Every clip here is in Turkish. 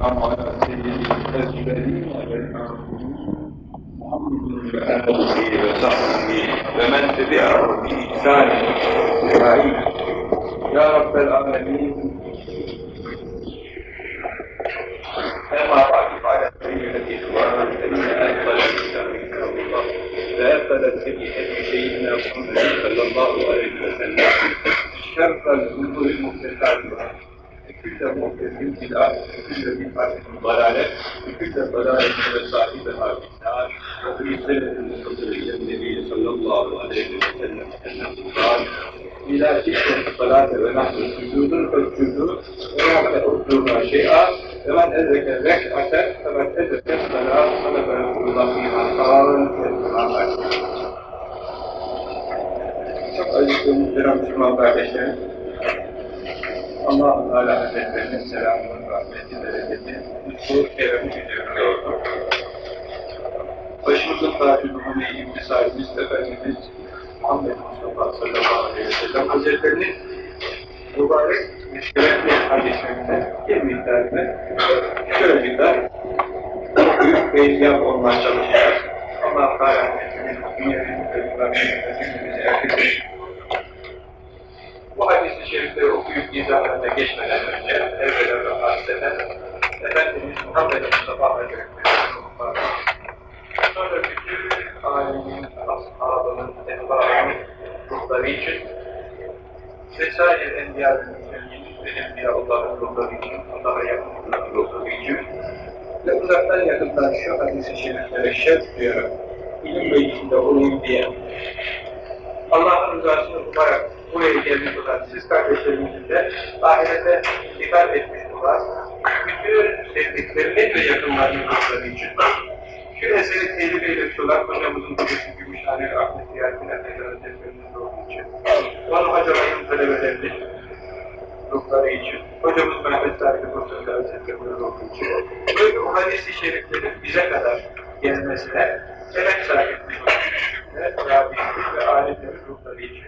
والسلام على سيد محمد وآله وصحبه ومن تبعه بإحسان إسرائيل يا رب العالمين أما بعد فعلى سيد الإخوان أفضل الكتاب كتاب الله الهدي هدي سيدنا محمد صلى الله عليه وسلم شر الأمور külle muhtesin ilah, külle bir hakim dalalet, külle dalaletin ve sahibi hakim nâr, ve bir sebetin sızırıyla nebiye sallallahu aleyhi ve sellem ennehu kâr, İlâ kittin salâte ve nahnu sücudun özcüdü, ve yâfet uddûna şey'a, ve men ezeke vek'aten, ve men ezeke salâ, ve men Resulullah'ın hasarın kesinlikle. Çok acıktığımız bir Müslüman kardeşlerim, Allah-u Teala Hazretlerinin selamını, rahmeti, bereketi, lütfu, keremi diliyorum. Başımızın tacı Nuhane İmtisarimiz Efendimiz Muhammed Mustafa sallallahu aleyhi ve sellem Hazretlerinin mübarek şerefli hadislerinde bir miktarını şöyle miktar büyük feyyaz olmaya çalışacağız. Allah Teala Hazretlerinin dünyanın cümlemizi erkektir. Bu hadis-i şerifleri okuyup izahlarına geçmeden önce evvela ve hasreden Efendimiz Muhammed Mustafa Hazretleri'nin sonra bütün alemin, ashabının, etbaının ruhları için vesaire enbiya ve enbiyaullahın ruhları için, Allah'a yakınlıkların ruhları için ve uzaktan yakından şu hadis-i şeriflere şerh duyarak ilim ve içinde olayım diye Allah'ın rızasını umarak buraya gelmiş olan siz kardeşlerimizin de ahirete dikkat etmiş olan bütün sevdiklerinin ve yakınlarının ruhları için. Şu eseri telif eylemiş olan hocamızın hocası Gümüşhane Ahmet Ziyarettin Efendi Hazretleri'nin ruhu için. Onun hocalarının talebelerinin ruhları için hocamız Mehmet Sarkı Kurtuldu Hazretleri'nin ruhu için. Böyle o hadis-i şeriflerin bize kadar gelmesine sebep sahipmiş ve Rabbimiz ve alemlerin ruhları için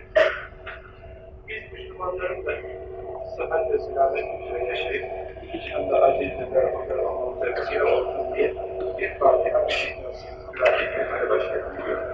biz Müslümanların da sıhhat ve selamet üzere yaşayıp aziz ve berhudar olmamıza vesile olsun diye bir Fatiha bir şey nasıl müracaat etmeye başlayabiliyoruz.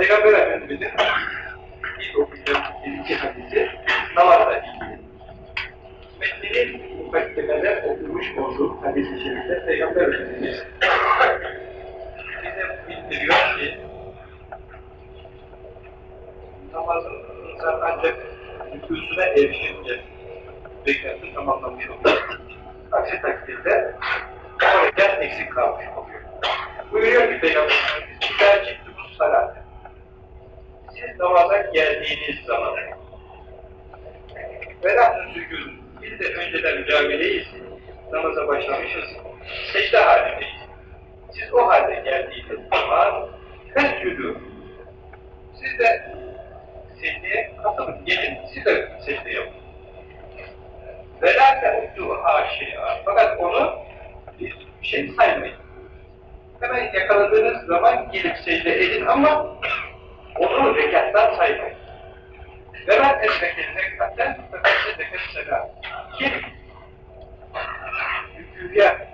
Peygamber Efendimiz'in ilk okuyacağım birinci hadisi namazla ilgili. Metninin mukaddemeler okumuş olduğu hadis-i şerifte Peygamber Efendimiz bize bildiriyor ki namazın insan ancak nüfusuna erişince beklenti tamamlamış olur. Aksi takdirde o rekat eksik kalmış oluyor. Buyuruyor ki Peygamber Efendimiz, İzâ ciddumus salâte siz namaza geldiğiniz zaman velâhün sükûn biz de önceden camideyiz, namaza başlamışız, secde halindeyiz. Siz o halde geldiğiniz zaman fescudû siz de secdeye İkisi şey de secde yok. Velâ tehuddu haşi'a. Fakat onu bir şey saymayın. Hemen yakaladığınız zaman gelip secde edin ama onu rekattan saymayın. Ve ben esnekin rekatten fakat zekat selam. Kim rüküye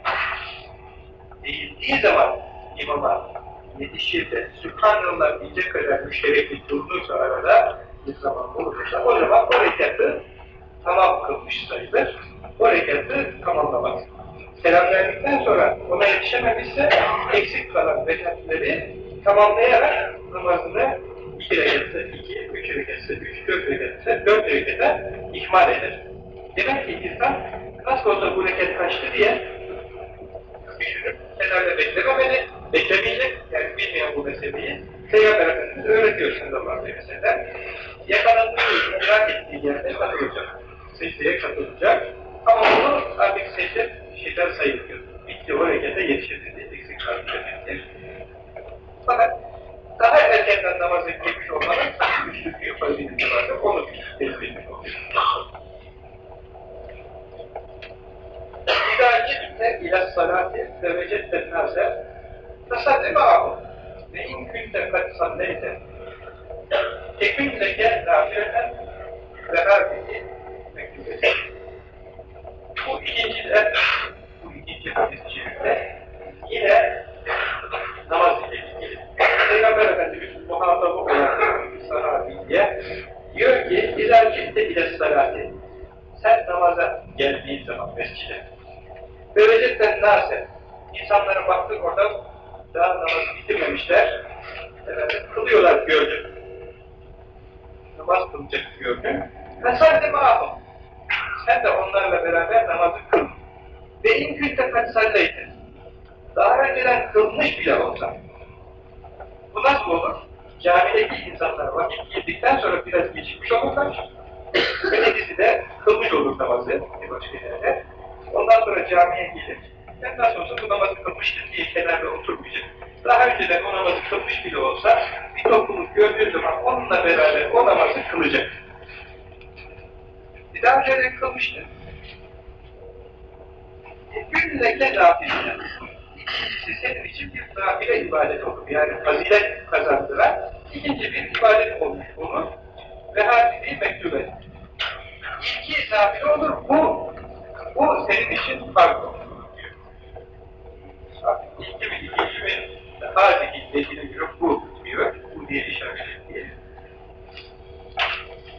eğildiği zaman imama yetişir de Sübhanallah diyecek kadar müşterekli durulursa arada bir zaman bulunursa o zaman o rekatı tamam kılmış sayılır. O rekatı tamamlamak. Selam verdikten sonra ona yetişememişse eksik kalan rekatleri tamamlayarak namazını iki rekatse iki, üç rekatse üç, dört rekatse dört rekata ihmal eder. Demek ki insan nasıl olsa bu rekat kaçtı diye düşünüp kenarda beklememeli, beklemeyecek, yani bilmeyen bu meseleyi Peygamber Efendimiz öğretiyor sallallahu aleyhi ve sellem. Yakalandığı, merak ettiği yerde katılacak. Secdeye katılacak. Ama onu artık secde şeyden sayılmıyor. Bitti o rekete yetişirdi diye eksik kalmış demektir. Fakat daha erkenden namaza girmiş olmanın güçlüklüğü fazileti vardır. Onu tespit oluyor. İdâ citte ila salati ve vecetten nâse tasadde ma'ahu ve in künte kad salleyte tekminle gel nâfireten ve hâfihi mektubeti. Bu ikinci de bu ikinci hadis-i şerifte yine namaz ile ilgili. Peygamber Efendimiz muhatabı olan sahabiye diyor ki İzâ citte ile salati sen namaza geldiğin zaman mescide ve vecetten nase insanlara baktık orada daha namaz bitirmemişler efendim, kılıyorlar gördüm namaz kılacak gördüm sen de mahum sen de onlarla beraber namazı kıl ve in künte kaç salleydin daha önceden kılmış bile olsa bu nasıl olur? Camideki insanlar vakit girdikten sonra biraz gecikmiş olurlar. Ötekisi de kılmış olur namazı başka yerde. Ondan sonra camiye gelir. Ben nasıl olsa bu namazı kılmıştır diye kenarda oturmayacak. Daha önceden o namazı kılmış bile olsa bir topluluk gördüğü zaman onunla beraber o namazı kılacak. Bir daha önceden kılmıştı. Günleke nafile. İkincisi senin için bir nafile ibadet olur. Yani fazilet kazandıran ikinci bir ibadet olmuş bunu. Ve hadiseyi mektube. İki nafile olur. Bu, bu senin için farklı olur. Bir ikinci bir hadiseyi dediğine göre bu diyor. Bu diye işaret ediyor.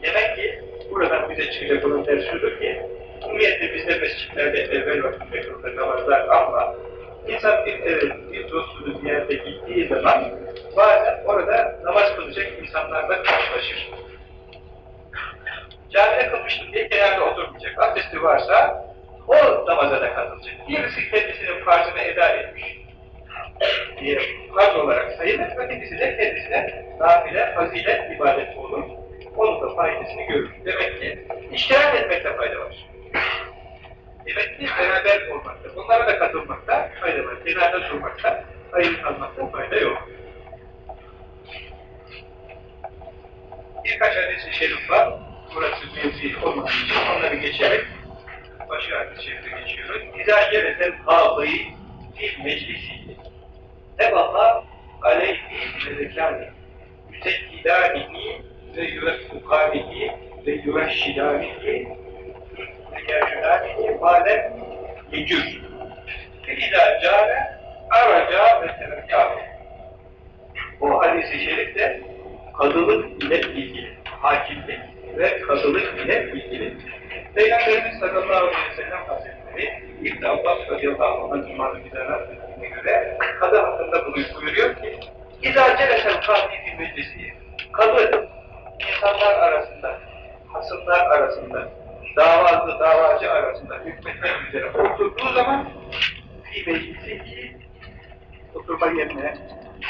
Demek ki buradan bize çıkacak olan ders şudur ki Umumiyette bizde mescitlerde evvel vakitte kıldığı namazlar ama insan bir, e, bir dostunu bir yerde gittiği zaman bazen orada namaz kılacak insanlarla karşılaşır. Camide kılmıştım diye kenarda oturmayacak. Abdesti varsa o namaza da katılacak. Birisi kendisinin farzını eda etmiş diye farz olarak sayılır. Ötekisi de kendisine nafile, fazilet, ibadet olur. Onun da faydasını görür. Demek ki iştirak etmekte fayda var. Demek ki beraber olmakta, bunlara da katılmakta fayda var. Kenarda durmakta, ayrı kalmakta fayda yok. Birkaç hadis-i şerif var. Burası mevzi olmadığı için onları geçerek başka hadis-i şerife geçiyoruz. İzâ yereten ağlayı fil meclisi tebaha aleyhi melekâni yüzekkidânihi ve yüveffukânihi ve yüveşşidânihi ve yerşidânihi mâlem yecüz. Fîzâ câle araca ve sebekâne. Bu hadis-i şerif de kadılık ile ilgili, hakimlik ve kadılık ile ilgili. Peygamberimiz sallallahu aleyhi ve sellem hazretleri İbn Abbas radıyallahu anh imanı ettiğine göre kadı hakkında buyuruyor ki İzâ celesel kâfi meclisi. Kadı insanlar arasında, hasımlar arasında, davacı davacı arasında hükmetmek üzere oturduğu zaman bir meclisi oturma yerine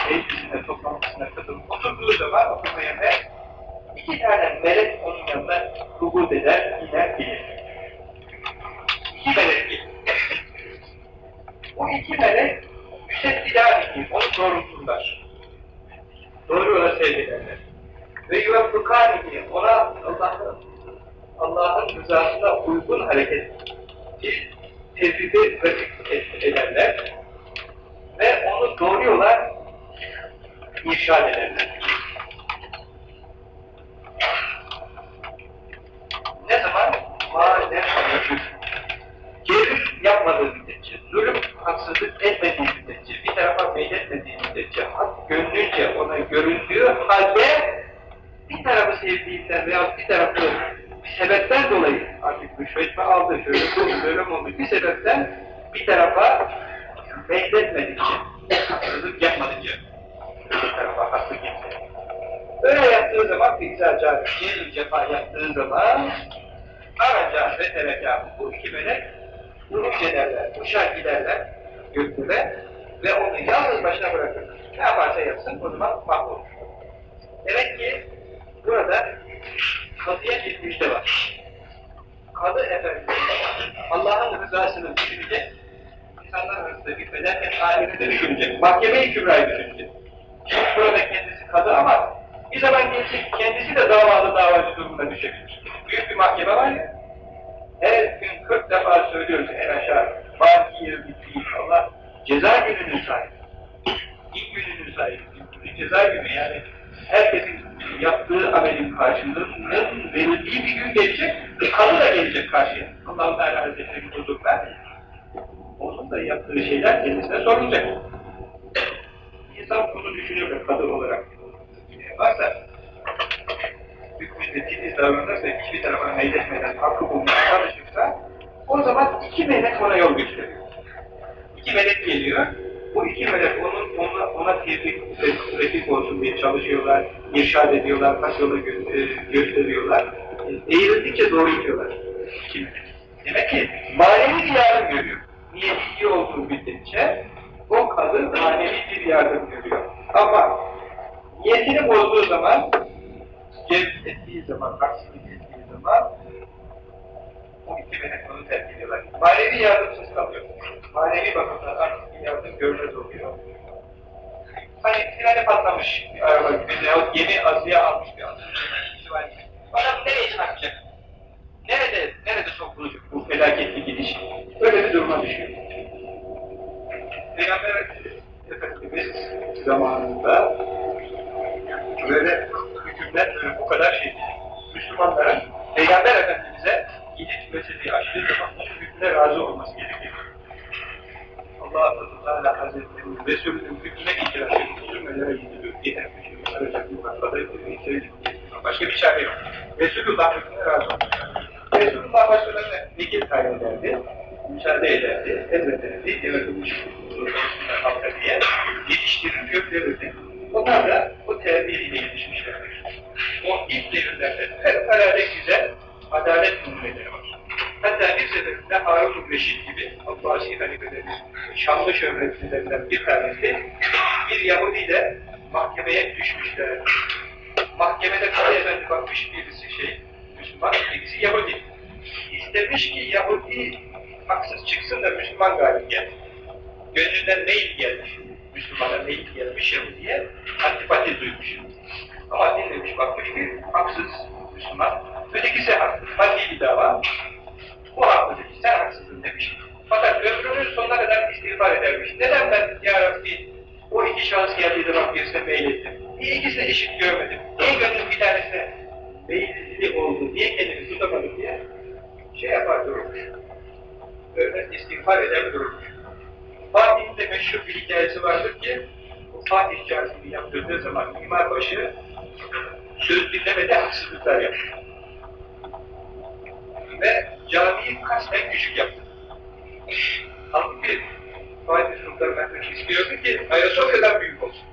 meclisine, toplantısına katılıp oturduğu zaman oturma yerine iki tane melek onun yanına rubut eder, iner, gelir. İki melek. O iki melek müseddilânihi, onu doğrulturlar. Doğru yola sevk ederler. Ve yuveffukânihi, ona Allah'ın Allah'ın rızasına uygun hareket tevhidi ve ederler ve onu doğru yola irşad ederler. Ne zaman? Maalesef Keyif yapmadığı müddetçe, zulüm, haksızlık etmediği müddetçe, bir tarafa meyletmediği müddetçe, hak gönlünce ona göründüğü halde bir tarafı sevdiğinden veya bir tarafı bir sebepten dolayı artık rüşvet mi aldı, şöyle oldu, böyle oldu, bir sebepten bir tarafa meyletmedikçe, haksızlık yapmadıkça, bir tarafa haklı kimse. Öyle yaptığı zaman bir güzel bir cefa yaptığı zaman araca ve terekâ bu iki melek vuruş ederler, uçar giderler gökyüzüne ve onu yalnız başına bırakırlar. Ne yaparsa yapsın o zaman mahvolur. Demek ki burada kadıya bir müjde var. Kadı efendi Allah'ın rızasını düşünecek, insanlar arasında hükmederken alemi de düşünecek, mahkeme-i kübrayı düşünecek. damadı ama bir zaman gelecek kendisi de davalı davacı durumuna düşebilir. Büyük bir mahkeme var ya, her gün 40 defa söylüyoruz en aşağı, baki bitti Allah ceza gününün sahibi. İlk gününün sahibi. Ceza günü yani herkesin yaptığı amelin karşılığının verildiği bir gün gelecek, kanı da gelecek karşıya. Allah-u Teala Hazretleri'nin huzuruna. Onun da yaptığı şeyler kendisine sorulacak. İnsan bunu düşünüyor ve kadın olarak varsa hükmünde titiz davranırsa, hiçbir tarafa meyletmeden hakkı bulmaya çalışırsa o zaman iki melek ona yol gösteriyor. İki melek geliyor, bu iki melek onun, ona, ona tevfik, refik olsun diye çalışıyorlar, irşad ediyorlar, kaç yolu gö e, gösteriyorlar. Eğrildikçe doğru gidiyorlar. Demek ki manevi bir yardım görüyor. Niyeti iyi olduğu müddetçe o kadın manevi bir yardım görüyor. Ama niyetini bozduğu zaman, cevz ettiği zaman, aksini ettiği zaman o iki melek onu terk ediyorlar. Manevi yardımsız kalıyor. Manevi bakımdan artık bir yardım görmez oluyor. Hani freni patlamış bir araba gibi veyahut yeni azıya almış bir adam. Adam nereye çarpacak? Nerede, nerede sokulacak bu felaketli gidiş? Öyle bir duruma düşüyor. Peygamber Efendimiz zamanında böyle hükümler böyle bu kadar şey Müslümanların Peygamber Efendimiz'e gidip meseleyi açtığı zaman hükümle razı olması gerekiyor. Allah-u Teala Hazretleri'nin Resulü'nün hükmüne itiraz şey arayacak bir bakmada Başka bir çare yok. Resulullah hükmüne razı olmuş. Resulullah başkalarına vekil tayin ederdi, müsaade ederdi, emrederdi, yaratılmış halka diye yetiştirir, göklerirdi. Onlar da bu terbiyeyle yetişmişlerdir. O ilk devirlerde fevkalade güzel adalet numuneleri var. Hatta bir seferinde Harun-ı Reşit gibi Abbasi halifelerin şanlı şöhretlilerinden bir tanesi bir Yahudi de mahkemeye düşmüşler. Mahkemede Kadı Efendi bakmış birisi şey, Müslüman, birisi Yahudi. İstemiş ki Yahudi haksız çıksın da Müslüman galip gelsin. Gönlünden meyil gelmiş. Müslümana meyil gelmiş Yahudi'ye antipati duymuş. Ama dinlemiş, bakmış ki haksız Müslüman. Ötekisi haklı, maddi bir dava. Bu haklı demiş, sen haksızsın demiş. Fakat ömrünün sonuna kadar istiğfar edermiş. Neden ben ya Rabbi o iki şahıs geldiği zaman birisine meylettim? Niye ikisini eşit görmedim? Niye gönlüm bir tanesine meyilli oldu? Niye kendini tutamadım diye şey yapar durmuş. Böyle istiğfar eder durmuş. Fatih'in de meşhur bir hikayesi vardır ki bu Fatih Camisi'ni yaptırdığı zaman mimarbaşı söz dinlemede haksızlıklar yaptı. Ve camiyi kasten küçük yaptı. Halbuki Fatih Sultan Mehmet istiyordu ki Ayasofya'dan büyük olsun.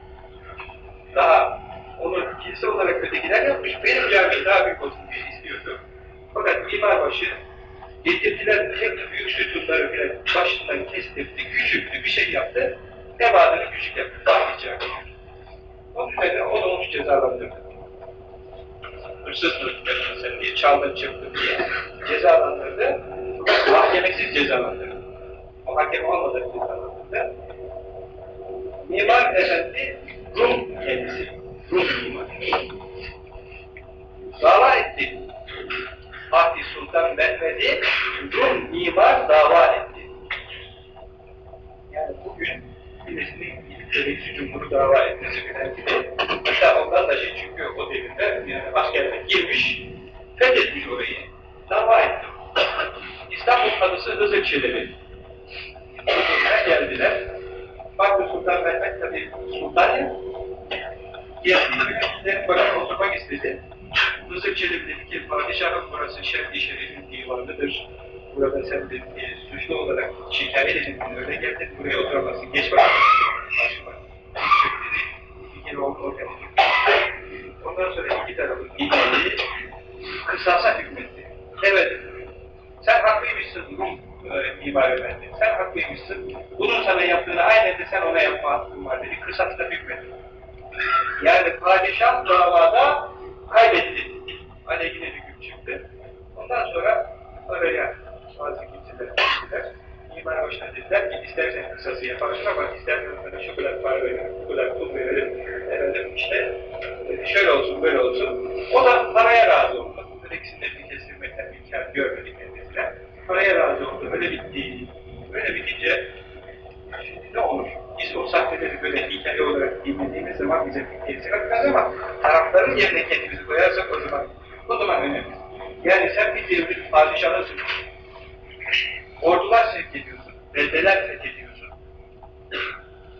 Daha onu kilise olarak ötekiler yapmış, benim camim daha büyük olsun diye istiyordu. Fakat mimarbaşı getirdiler tek büyük sütunları bile başından kestirdi, küçülttü, bir şey yaptı, nevadını küçük yaptı, Camii. Onun üzerine o da onu cezalandırdı. Hırsızlık sen diye, çaldın çıktın diye cezalandırdı. Mahkemesiz cezalandırdı. O hakem olmadan cezalandırdı. Mimar Efendi Rum kendisi. Rum mimar. Dava etti. Fatih Sultan Mehmet'i Rum mimar dava etti. Yani bugün birisinin reis cumhuru dava etmesi falan gibi. Hatta ondan da şey çünkü o devirde yani askerler girmiş, fethetmiş orayı. Dava etti. İstanbul kadısı Hızır Çelebi. Hızır'a geldiler. Fatih Sultan Mehmet tabi sultan ya. Geldiğinde bakın oturmak istedi. Hızır Çelebi ki padişahım burası Şerdi Şerif'in divanıdır. Burada sen de e, suçlu olarak şikayet edildin, öyle geldin, buraya oturamazsın, geç bakalım. Bir kere oldu oraya Ondan sonra iki tarafın dinledi, kısasa hükmetti. Evet, sen haklıymışsın Rum e, mimar efendi, sen haklıymışsın. Bunun sana yaptığını aynen de sen ona yapma hakkın var dedi, kısasla hükmetti. Yani padişah davada kaybetti. Aleyhine hüküm çıktı. Ondan sonra araya bazı kimseler gittiler. Mimar başına dediler ki istersen kısası yaparsın ama istersen sana şu kadar para verelim, bu kadar pul verelim. Efendim işte şöyle olsun, böyle olsun. O da paraya razı oldu. Böyle ikisinde bir kesilmekten imkan görmedi kendisine. Paraya razı oldu. Öyle bitti. Öyle bitince şimdi ne olur? Biz o sahteleri böyle hikaye olarak dinlediğimiz zaman bize gerisi kalkmaz ama tarafların yerine kendimizi koyarsak o zaman o zaman önemli. Yani sen bir devrin padişahısın. Ordular sevk ediyorsun. Beldeler sevk ediyorsun.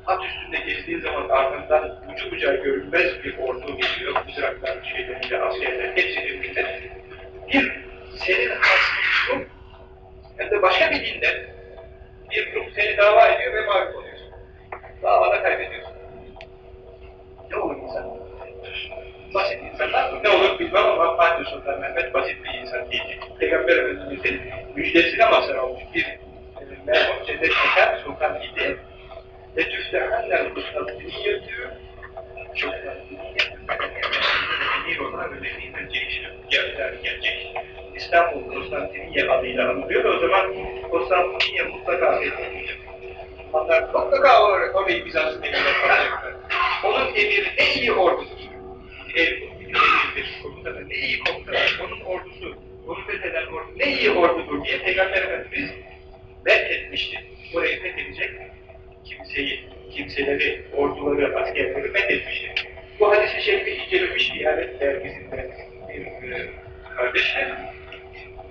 At üstünde gezdiğin zaman ardından ucu bucağı görünmez bir ordu geliyor. Mızraklar, şeyleriyle, askerler, hepsi birlikte. Bir senin hasmın hem de başka bir dinden bir grup seni dava ediyor ve mağlup oluyorsun. Davada kaybediyorsun. Ne olur insan? Basit insanlar? Ne olur bilmem ama Fatih Sultan Mehmet basit bir insan değil. Peygamber Efendimiz'in müjdesine mazhar olmuş bir merhum cennet mekan sultan idi. Ve tüftehanler Konstantiniye diyor. Çok emir olarak özelliğinden gelişiyor. Geldiler gelecek. İstanbul Konstantiniye adıyla anılıyor. O zaman Konstantiniye mutlaka fethedilecek. Onlar mutlaka olarak orayı Bizans'ın emrine kalacaklar. Onun emiri en iyi ordusu. Ev, emirdir, komutanı ne iyi komutanı, onun ordusu, onu fetheden ordu ne iyi ordudur diye Peygamber Efendimiz methetmişti. Orayı fethedecek kimseyi, kimseleri, orduları, askerleri methetmişti. Bu hadis-i şerifi incelemiş Diyanet Dergisi'nde bir e, kardeşler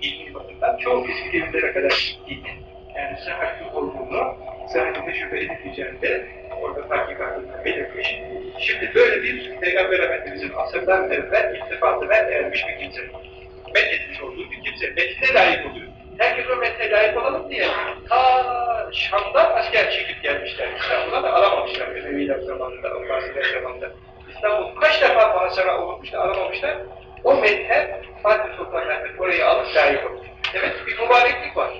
ilmi bakımdan çok eski devirlere kadar gitti. Yani sıhhatli olduğunu, sıhhatinde şüphe edilmeyeceğinde orada tahkikatında belirtmiş. Şimdi böyle bir Peygamber Efendimiz'in asırdan evvel iltifatına ermiş bir kimse. Methetmiş olduğu bir kimse. Methine layık oluyor. Herkes o methine layık olalım diye ta Şam'dan asker çekip gelmişler. İstanbul'a da alamamışlar Emeviler zamanında, Abbasiler zamanında. İstanbul kaç defa muhasara olmuşlar, alamamışlar. O methe Fatih Sultan Mehmet orayı alıp layık olmuş. Evet bir mübareklik var.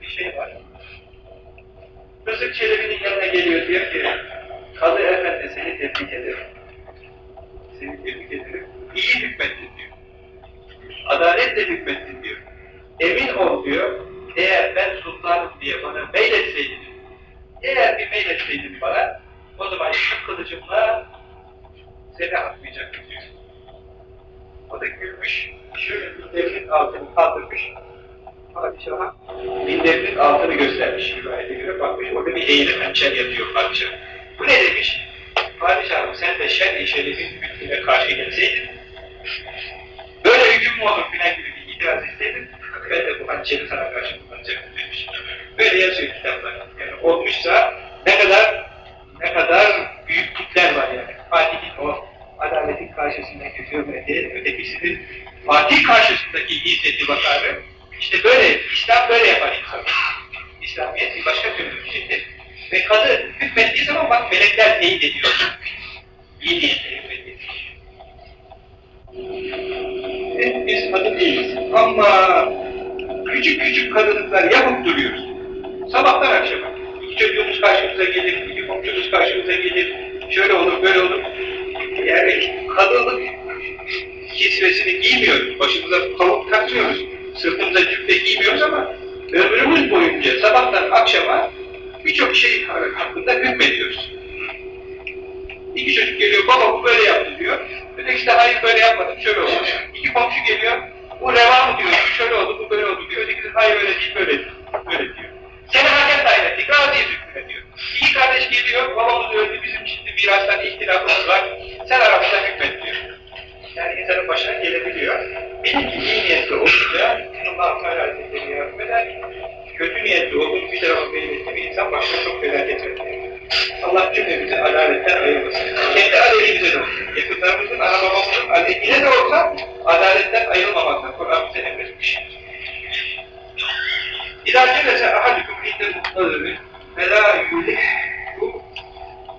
Bir şey var. Rızık Çelebi'nin yanına geliyor diyor ki Kadı Efendi seni tebrik ederim. Seni tebrik ederim. İyi hükmettin diyor. Adaletle hükmettin diyor. Emin ol diyor. Eğer ben sultanım diye bana meyletseydin, eğer bir meyletseydin bana, o zaman şu kılıcımla seni atmayacaktım diyor. O da gülmüş, şöyle minderinin altını kaldırmış, padişaha minderinin altını göstermiş rivayete göre, bakmış orada bir eğilim hançer yatıyor padişah. Bu ne demiş? Padişahım sen de şer-i şerifin hükmüne karşı gelseydin, böyle hüküm mü olur filan gibi bir itiraz etseydin, ben de bu hançeri sana karşı kullanacaktım demiş. Böyle yazıyor kitaplar. Yani olmuşsa ne kadar ne kadar büyüklükler var yani. Fatih'in o adaletin karşısındaki hürmeti, ötekisinin Fatih karşısındaki izzeti vakarı, işte böyle, İslam böyle yapar insanı. İslamiyet bir başka türlü bir şeydir. Ve kadı hükmettiği zaman bak melekler teyit ediyor. İyi niyetle hükmediyor. Evet, biz kadın değiliz. Ama küçük küçük kadınlıklar yapıp duruyoruz. Sabahtan akşama. Çocuğumuz karşımıza gelir, komşumuz karşımıza gelir. Şöyle olur, böyle olur. Yani kadınlık kisvesini giymiyoruz. Başımıza pamuk takmıyoruz. Sırtımıza cübbe giymiyoruz ama ömrümüz boyunca sabahtan akşama birçok şey hakkında hükmediyoruz. İki çocuk geliyor, baba bu böyle yaptı diyor. Öteki de hayır böyle yapmadım, şöyle oldu. İki komşu geliyor, bu reva mı diyor, şöyle oldu, bu böyle oldu diyor. Öteki de hayır öyle değil, böyle, böyle diyor. Seni hakem tayin ettik, razıyız hükmüne diyor. İki kardeş geliyor, babamız öldü, bizim şimdi mirastan ihtilafımız var, sen aramızda hükmet diyor. Yani insanın başına gelebiliyor. Benimki iyi niyetli olunca, Allah Teala Hazretleri yardım eder. Kötü niyetli olduğunu bir tarafa belirtti bir insan başına çok felaket verir. Allah cümlemizi adaletten ayırmasın. Kendi aleyhimize de olsun. Yakınlarımızın, ana babamızın aleyhine de olsa adaletten ayrılmamakla Kur'an bize emretmiş. İlâ celese ahadüküm inde muhtadırı ve lâ yulihku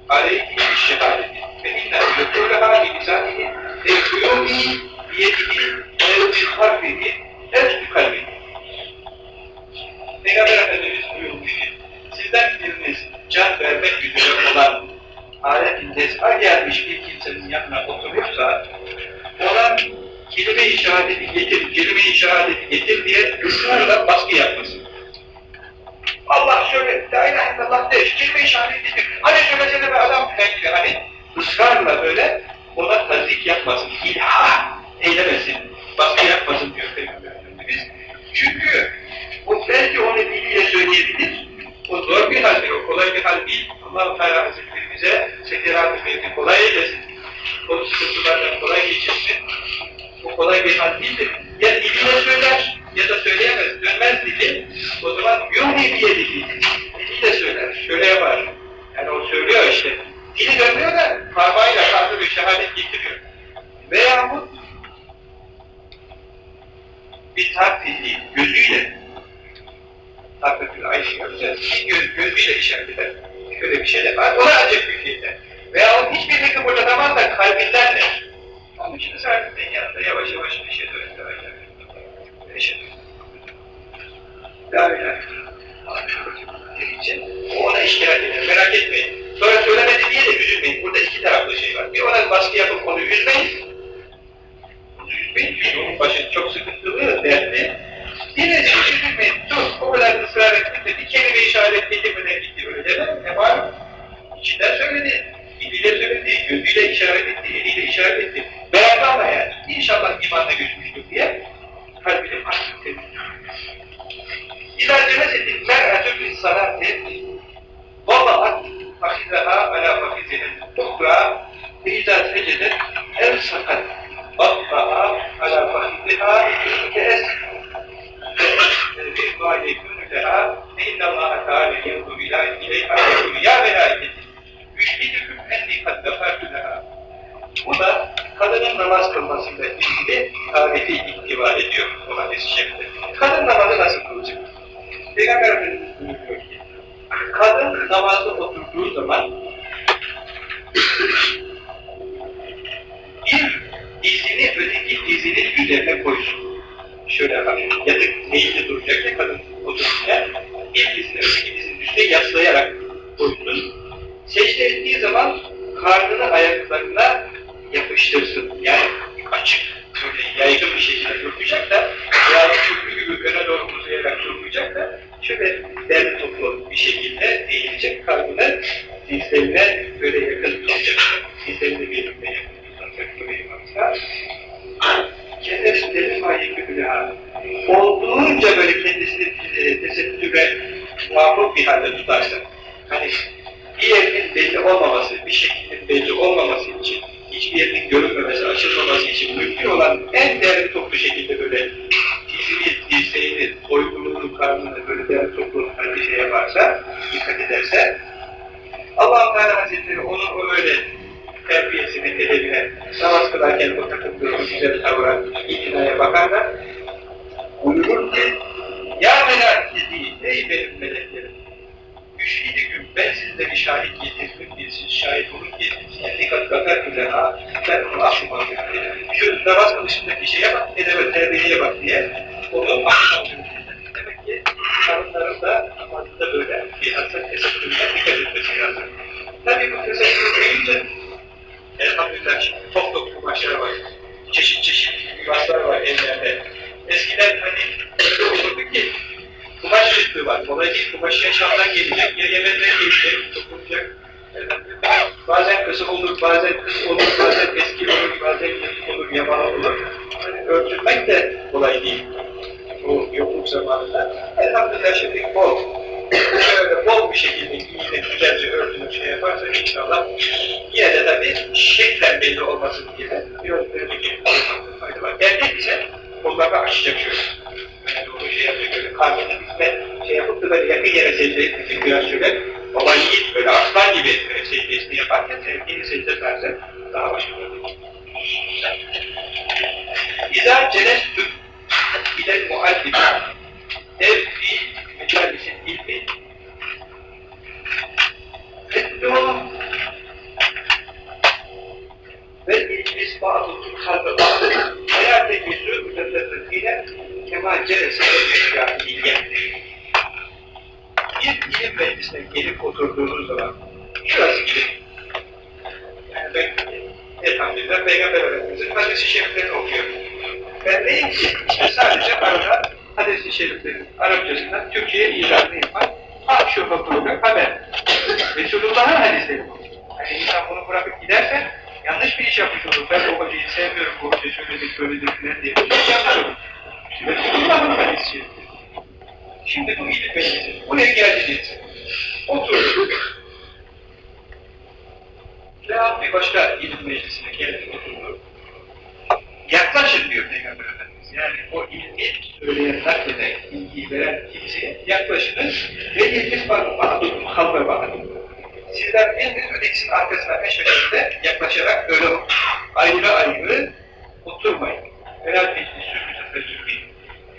aleyhi şehadeti ve inne yutûleha bilisânihi ev kuyûni biyedihi ev harfihi ev kalbihi Peygamber Efendimiz buyurmuş ki sizden biriniz can vermek üzere olan alet-i tezha gelmiş bir kimsenin yanına oturuyorsa ona kelime-i şehadeti getir, kelime-i şehadeti getir diye ısrarla baskı yapmasın. Allah söyle, la ilahe illallah de, kelime işaret değildir. Hani söylesene be adam filan gibi hani ısrarla böyle ona tazik yapmasın, ilha eylemesin, baskı yapmasın diyor Peygamberimiz. Çünkü o belki onu diliyle söyleyebilir, o zor bir haldir, o kolay bir hal değil. Allah-u Teala Hazretleri bize sekerat-ı kolay eylesin. O sıkıntılardan kolay geçirsin. Kolay bir hal değildir. Ya diline söyler ya da söyleyemez, dönmez dili. O zaman yuhni bir dili. Dili de söyler, şöyle yapar. Yani o söylüyor işte. Dili dönmüyor da parmağıyla karnı bir şehadet getiriyor. Veyahut bir tarfizi gözüyle Takretül Ayşe yapacağız. Göz, gözüyle işaret eder. Şöyle bir şey var. O da acayip bir şeyde. Veya hiçbirini kıpırdatamaz da kalbinden de. Onun için sahibinin yanında yavaş yavaş bir şey dönüyor. Bir şey La ilahe deyince o ona iştirak eder. Merak etmeyin. Sonra söylemedi diye de üzülmeyin. Burada iki taraflı şey var. Bir ona baskı yapıp onu üzmeyin. Onu üzmeyin çünkü onun başı namaz kılarken takıntığı, o güzel tavra, itinaya bakar da, buyurur ki, Ya melekezi, ey benim meleklerim, müşhidüküm, ben sizlere şahit getirdim diye siz şahit olun ki sizi kat kadar güleha, ben onu aklıma getirdim. Şu namaz kılışındaki şeye bak, edebe terbiyeye bak diye onu aklıma getirdim. Demek ki karınların da namazında böyle bir hasret tesettürüne dikkat etmesi lazım. Tabi bu tesettür deyince elhamdülillah şimdi top top kumaşlar var. Çeşit çeşit kumaşlar var ellerde. Eskiden hani öyle olurdu ki kumaş kıtlığı var. Değil. Kumaş ya Şam'dan gelecek, ya Yemen'den gelecek, tutulacak. Bazen kısa olur, bazen kısa olur, bazen eski olur, bazen yeni olur, yaman olur. Yani örtülmek de kolay değil. Bu yokluk zamanında. Elhamdülillah şimdi bol. Şöyle bol bir şekilde giyinip güzelce örtünüp şey yaparsa inşallah yine de tabii şeklen belli olmasın diye böyle bir fayda var. Erkek ise kollarını açacak şöyle. Yani onu şey yapacak öyle karnını dizme şey yapıp da böyle yakın yere secde etmesi biraz şöyle baba yiğit böyle aslan gibi böyle secdesini yaparken sevgili secde tarzı daha başka olur. İzâ celestüm ile muallimi ev fi mücadelesin ilmi fettuhu ve ilmis ba'dutum kalbe ba'du hayate yüzü mütefettiğine kemal celese cahiliye bir ilim meclisine gelip oturduğunuz zaman şurası gibi yani ben elhamdülillah Peygamber Efendimiz'in hadis-i şeriflerini okuyorum. Ben neyim ki işte sadece arada hadis-i şeriflerin Arapçasından Türkçe'ye icazını yapan ha şu program haber. Resulullah'ın hadisleri bu. Yani insan bunu bırakıp giderse yanlış bir iş yapmış olur. Ben o hocayı sevmiyorum, bu hoca şöyledir, böyledir filan diye. Yanlış olur. Resulullah'ın hadis-i şerifleri. Şimdi bu ilim meclisi. Buraya geldiniz. Oturduk. Veya bir başka ilim meclisine gelip oturdu. Yaklaşın diyor Peygamber Efendimiz. Yani o ilmi söyleyen, nakleden, ilgiyi veren kimseye yaklaşınız ve ilgiz bakın, bakın, halka bakın. Sizden biriniz ötekisinin arkasına peş peşinde yaklaşarak öyle ayrı ayrı oturmayın. Helal peşini sürmüşsün ve sürmeyin.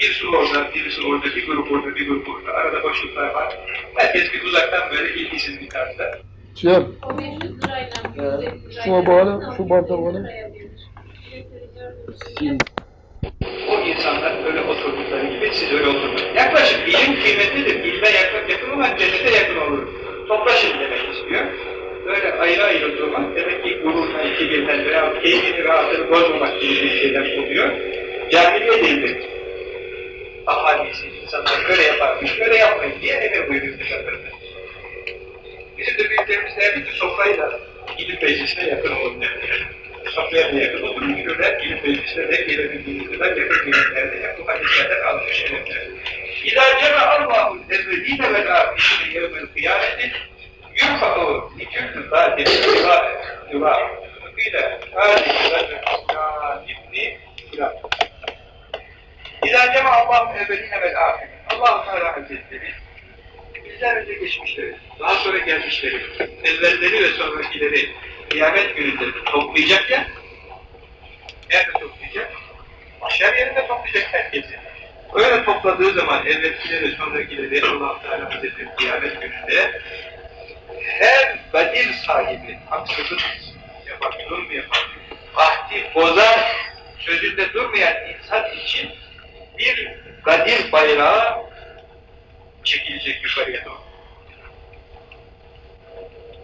Birisi orada, birisi orada, bir grup orada, bir grup orada. Arada boşluklar var. Herkes bir uzaktan böyle ilgisiz bir tarzda. Cem, O 500 lirayla, 150 lirayla. Şuna bağla, şu bardağı bağla. İnsanlar öyle oturdukları gibi siz öyle oturun. Yaklaşın, ilim kıymetlidir. İlme yakın, yakın olan cennete yakın olur. Toplaşın demek istiyor. Böyle ayrı ayrı durmak, demek ki gururuna iki birden veya keyfini rahatını bozmamak gibi bir şeyler oluyor. Cahiliye değildir. Ahalisi, insanlar böyle yaparmış, böyle yapmayın diye emir buyuruyor Peygamber Bizim de büyüklerimiz derdi ki sofrayla ilim meclisine yakın olun derdi. Da yakın olun, şöyle ilim meclisine de gelebildiğiniz kadar yakın hep bu hadislerden şerefler. İzâ cema Allah'ul evveline ve âfişine yevmel kıyameti yurfa'u liküllü zâdin yuvâ yuvâ kıyla hâzî zâdin ibni filan. İzâ cema Allah'ul evveline ve âfişine Allah-u Teala Hazretleri bizden önce geçmişleri, daha sonra gelmişleri, evvelleri ve sonrakileri kıyamet gününde toplayacak ya, nerede toplayacak? Mahşer yerinde toplayacak herkesi. Öyle topladığı zaman evvelkileri, sonrakileri Allah Teala Hazretleri kıyamet gününde her gadir sahibi, haksızlık yapan, zulüm yapan, ahdi bozan, sözünde durmayan insan için bir gadir bayrağı çekilecek yukarıya doğru.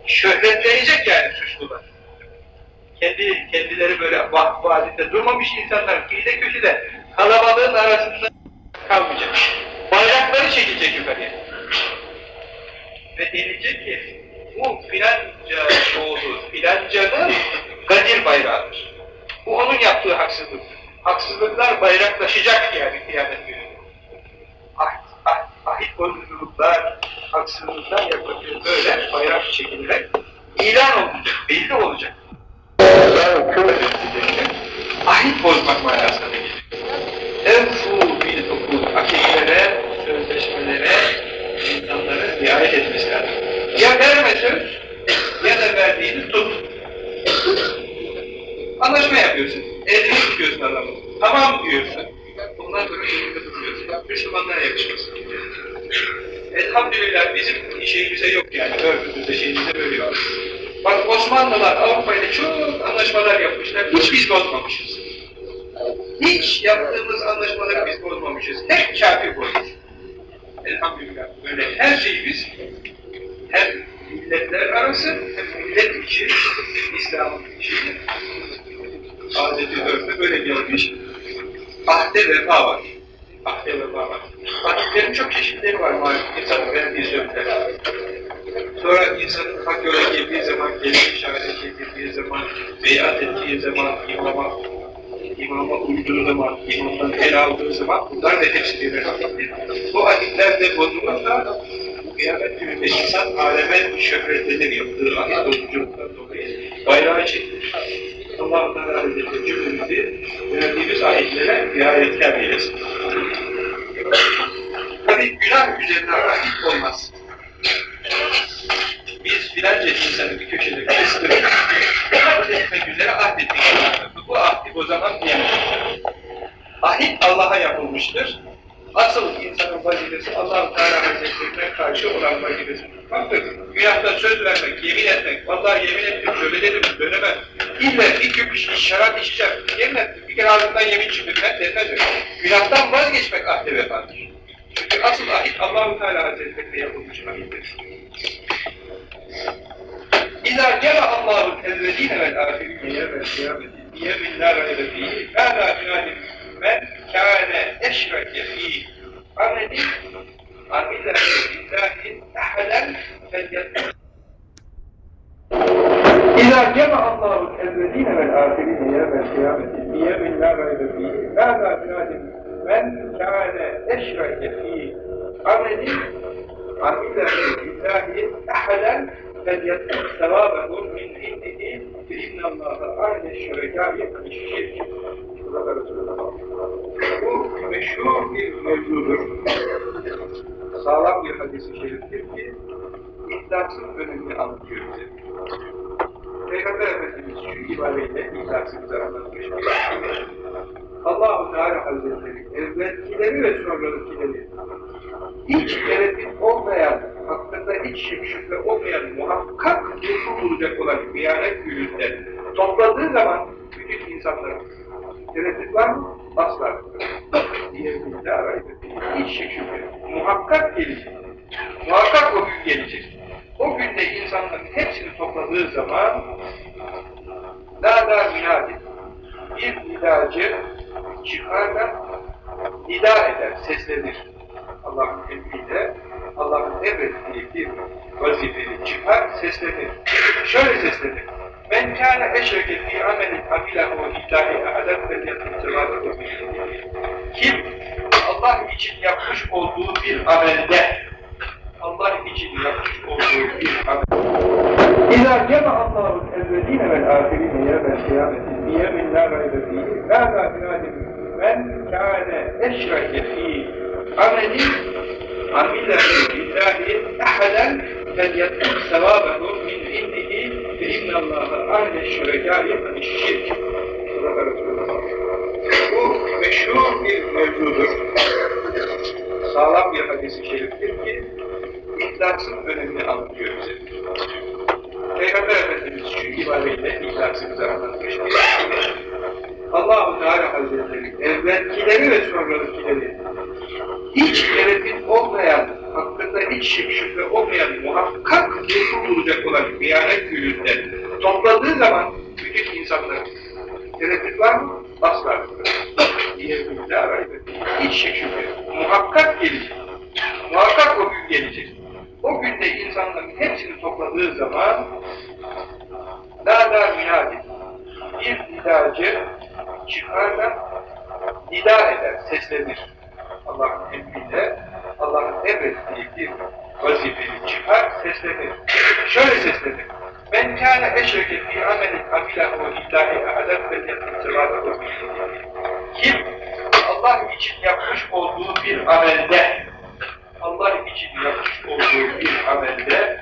Şöhretlenecek yani suçlular. Kendi, kendileri böyle vadide durmamış insanlar kıyıda köşede kalabalığın arasında kalmayacak. Bayrakları çekilecek yukarıya. Ve denilecek ki bu filanca oğlu filancanın Kadir bayrağıdır. Bu onun yaptığı haksızlıktır. Haksızlıklar bayraklaşacak yani kıyamet günü. Ah, ah, ahit bozuculuklar, haksızlıklar yapılıyor. Böyle bayrak çekilerek ilan olacak, belli olacak. Ahit bozmak manasına gelir. Enfu bil hukuk, akidelere, sözleşmelere insanların riayet etmesi lazım. Ya verme söz, ya da verdiğini tut. Anlaşma yapıyorsun, elini tutuyorsun adamı. Tamam diyorsun. Bundan sonra elinde tutuyorsun. Bak Müslümanlara yakışmaz. Elhamdülillah bizim şeyimize yok yani. Örgütümüzde şeyimizde böyle var. Bak Osmanlılar Avrupa ile çok anlaşmalar yapmışlar. Hiç biz bozmamışız. Hiç yaptığımız anlaşmaları biz bozmamışız. Hep kafir bozmuş. Elhamdülillah. Böyle her şeyi biz hem milletler arası hem millet içi İslam'ın içi adeti örfü böyle gelmiş. Ahde vefa var. Ahde vefa var. Ahdlerin çok çeşitleri var malum. İnsanın verdiği sözler. Sonra insanın hak yola zaman, gelip işaret getirdiği zaman, beyat ettiği zaman, imama, imama uyduğu zaman, imamdan el aldığı zaman bunlar da hepsi birbirine ahittir. Bu ahitler de bozulursa kıyamet gününde insan aleme şöhretlenir yaptığı ahit bozuculuktan dolayı bayrağı çekilir. Allah-u Teala Hazretleri cümlemizi verdiğimiz ahitlere riayetkar eylesin. Tabi günah üzerine ahit olmaz. Biz filanca insanı bir köşede kıstırıp ahit etmek üzere ahdettik. Bu ahdi bozamaz diyemeyiz. Ahit Allah'a yapılmıştır. Asıl insanın vazifesi Allah-u Teala Hazretlerine karşı olan vazifesi tutmaktır. Günahta söz vermek, yemin etmek, vallahi yemin ettim, şöyle dedim, dönemem. İlle bir küp şarap içeceğim, yemin ettim, bir kere ağzından yemin ben demez öyle. Günahtan vazgeçmek ahde vefadır. Çünkü asıl ahit Allah-u Teala Hazretlerine yapılmış ahittir. İzâ cema Allah'u evveline vel âfirine yevmel kıyameti yemin la raybe fîhî mâ lâ finâlim men kâne eşreke fîhî ameli amille billahi ahaden felyetmez İzâ cema Allah'u evveline vel âfirine yevmel kıyameti yemin la raybe fîhî mâ lâ finâlim men kâne eşreke fîhî ameli amille billahi ben yettim sevâbehu min indihi fe innallâhe ahne şüvekâhi şirk. Bu meşhur bir mevzudur. Sağlam bir hadis-i şeriftir ki iddiasın önemini anlatıyor bize. Peygamber Efendimiz şu ibadeyle iddiasımızı anlatmış. Allah-u Teala Hazretleri evvelkileri ve sonradakileri hiç tereddüt olmadan şüphe olmayan muhakkak huzur bulacak olan kıyamet gününde topladığı zaman bütün insanlar tereddüt var mı? Asla. Diyebilirler araydı. Hiç şüphe. Muhakkak gelecek. Muhakkak o gün gelecek. O günde insanların hepsini topladığı zaman nada minadi bir nidacı çıkar da nida eder, seslenir. Allah'ın emriyle, Allah'ın emrettiği bir vazifeli çıkar, seslenir. Şöyle seslenir. Men kâne eşreke fî amelin amilahu illâhi ahaden ve Kim Allah için yapmış olduğu bir amelde Allah için yapmış olduğu bir amel İzâ cema Allah'ın evvelîne vel âfirîne yevmel kıyameti biyemin lâ gaybe fîhî lâ gâfirâdim men kâne eşreke ehaden felyetkul sevâbehu min indihi ve innallâhe âne şürekâye şirk. Bu meşhur bir mevzudur. Sağlam bir hadis-i şeriftir ki İhlasın önemini anlatıyor bize. Peygamber Efendimiz şu ibareyle ihlası bize anlatmıştır. Allah-u Teala Hazretleri evvelkileri ve sonrakileri hiç tereddüt olmayan, hakkında hiç şüphe olmayan muhakkak huzur bulacak olan kıyamet gününde topladığı zaman bütün insanlar tereddüt var mı? Asla. Hiç şüphe. Muhakkak gelecek. Muhakkak o gün gelecek. O günde insanların hepsini topladığı zaman Nâdâ minâdi bir nidacı çıkar da nida eder, seslenir. Allah'ın emriyle, Allah'ın emrettiği bir vazifeli çıkar, seslenir. Şöyle seslenir. Men kâne eşreke fî amelin amilahu illâhi ahaden ve yetmezevâlehu Kim Allah için yapmış olduğu bir amelde Allah için yapmış olduğu bir amelde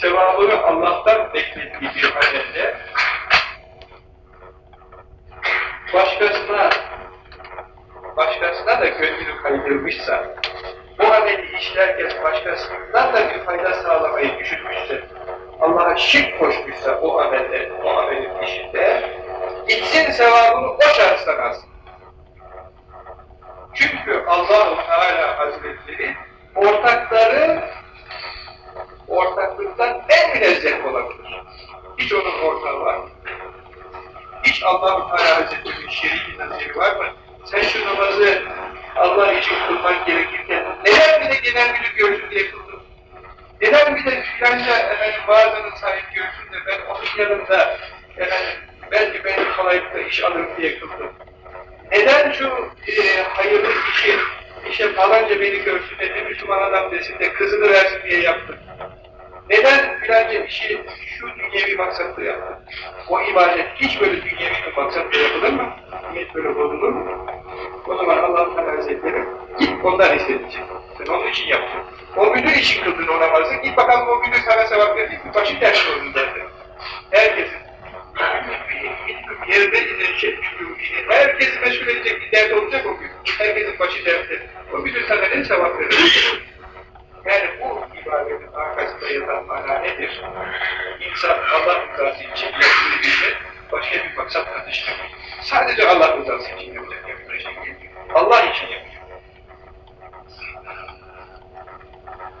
sevabını Allah'tan beklediği bir amelde başkasına başkasına da gönlünü kaydırmışsa bu ameli işlerken başkasından da bir fayda sağlamayı düşünmüşse Allah'a şirk koşmuşsa o amelde, o amelin işinde gitsin sevabını o şahıstan alsın. Çünkü Allah-u Teala Hazretleri ortakları ortaklıktan en münezzeh olabilir. Hiç onun ortağı var mı? Hiç Allah-u Teala Hazretleri'nin şeriki naziri var mı? Sen şu namazı Allah için kılmak gerekirken neden bir de genel müdür görsün diye kıldın? Neden bir de filanca efendim bazının sahip görsün de ben onun yanında efendim belki benim kolaylıkla iş alırım diye kıldım? Neden şu e, hayırlı işi işte falanca beni görsün de bir Müslüman adam desin de kızını versin diye yaptın? Neden filanca işi şu dünyevi maksatla yaptın? O ibadet hiç böyle dünyevi bir maksatla yapılır mı? Niyet böyle bozulur mu? O zaman Allah-u Teala Hazretleri git ondan istedecek. Sen onun için yaptın. O müdür için kıldın o namazı. Git bakalım o müdür sana sevap verecek mi? Başı ders oldu zaten. Herkesin yerine inecek herkes meşgul edecek bir dert olacak o gün. Herkesin başı dertte. O müdür sana ne sevap verecek? Yani bu ibadetin arkasında yatan mana nedir? İnsan Allah rızası için yaptığı işe başka bir maksat katıştırmayın. Sadece Allah rızası için yapacak yaptığı şey değil. Allah için yapacak.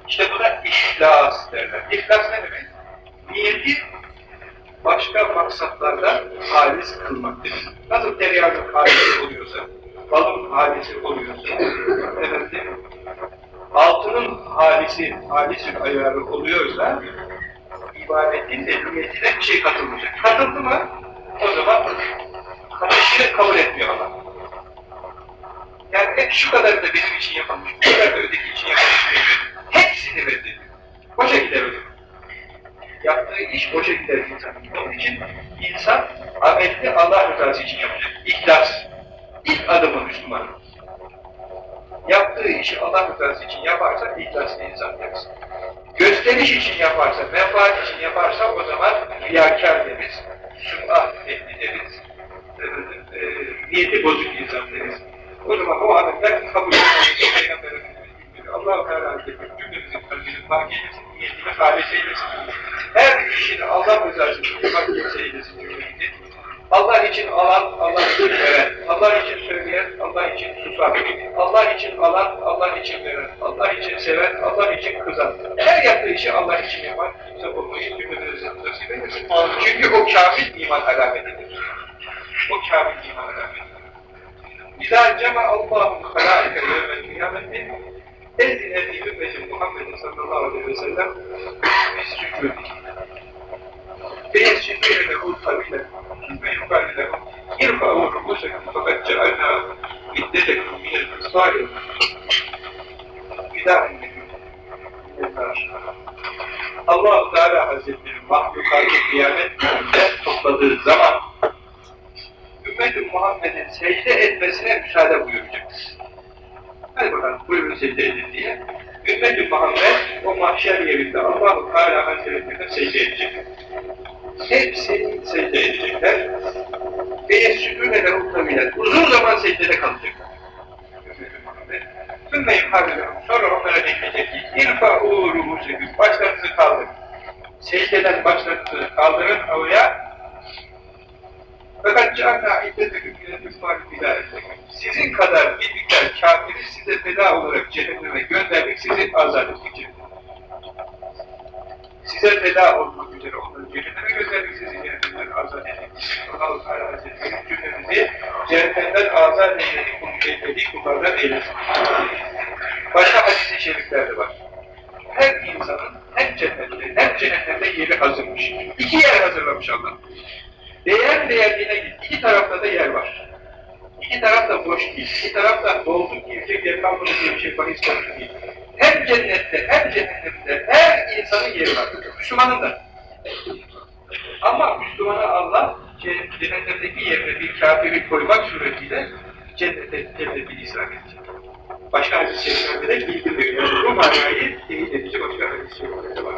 İşte buna ihlas derler. İhlas ne demek? Niyeti başka maksatlardan halis kılmak demek. Nasıl tereyağının halisi oluyorsa, balın halisi oluyorsa, efendim, altının halisi, halisin ayarı oluyorsa, ibadetin de niyetine bir şey katılmayacak. Katıldı mı, o zaman katışını kabul etmiyor Allah. Yani hep şu kadar da benim için yapılmış, bu kadar da öteki için yapılmış değil. Hepsini reddediyor. O zaman. Yaptığı iş boşa gider insan. için insan amelini Allah rızası için yapacak. İhlas. İlk adımı Müslüman. Yaptığı işi Allah rızası için yaparsa ihlaslı insan deriz. Gösteriş için yaparsa, menfaat için yaparsa o zaman riyakar deriz, sümah ehli deriz, e, e, niyeti bozuk insan deriz. O zaman o ameller kabul edilmesi Peygamber Efendimiz. Allah-u Teala Hazretleri cümlemizin kalbini fark eylesin, niyetini halis eylesin. Her işini Allah rızası için fark eylesin cümlemizi. Allah için alan, Allah için veren, Allah için söyleyen, Allah için susan, Allah için alan, Allah için veren, Allah için seven, Allah için kızan. Her yaptığı işi Allah için yapan kimse olmayı cümlemize nasip eylesin. Çünkü o kamil iman alametidir. O kamil iman alametidir. İzâ cema Allah'ın halâike yevmel kıyameti ezine fi ümmeti Muhammedin sallallahu aleyhi ve sellem biz sükûdih. فيسجدون له قبيلا ثم يقال لهم ارفعوا رؤوسكم فقد جعلنا عدتكم من الكفار بداع من النار allah Teala Hazretleri mahlukatı kıyamet gününde topladığı zaman Ümmet-i Muhammed'in secde etmesine müsaade buyuracaktır. Hadi bakalım buyurun secde edin diye. Ümmet-i Muhammed o mahşer yerinde Allah-u Teala Hazretlerine secde edecek. Hepsi secde edecekler. Ve yesüdüne de muhtemelen uzun zaman secdede kalacaklar. Sümme yukarıda sonra onlara denilecek ki irfa'u ruhuseküm başlarınızı kaldırın. Secdeden başlarınızı kaldırın havaya fakat canna iddeteküm yine küffarı fida Sizin kadar bir miktar kafiri size feda olarak cehenneme göndermek sizi azat edecek. Size feda olmak üzere onları cehenneme göndermek sizi cehennemden azat edecek. Allah-u Teala Hazretleri cümlemizi cehennemden azat edildiği kulübeytlediği kullardan eylesin. Başka hadis-i şeriflerde var. Her insanın hem cennette hem cehennemde yeri hazırmış. İki yer hazırlamış Allah. Değer değerliğine git. İki tarafta da yer var. İki taraf da boş değil. İki taraf da doldu girecek yer kalmadı diye bir şey bahis konusu değil. Hem cennette hem cehennemde her insanın yeri var. Müslümanın da. Ama Müslümana Allah cehennemdeki yerine bir kafiri koymak suretiyle cennete cenneti islam edecek. Başka hadis-i şeriflerde de bildiriyor. Bu manayı teyit edici başka hadis-i var.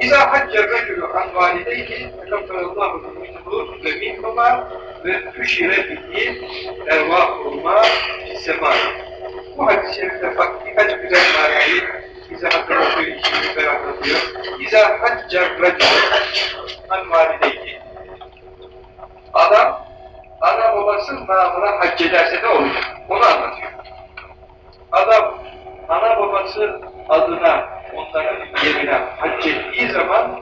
İzâ hacca racülü an valideyhi kafirallâhu minhû ve minhumâ ve füşire bihi ervâhumâ fissemâ. Bu hadis-i şerifte bak birkaç güzel manayı bize hatırlatıyor, işini ferahlatıyor. İzâ hacca racülü an valideyhi. Adam, ana babasının namına hac ederse ne olacak? Onu anlatıyor. Adam, ana babası adına onların yerine hac ettiği zaman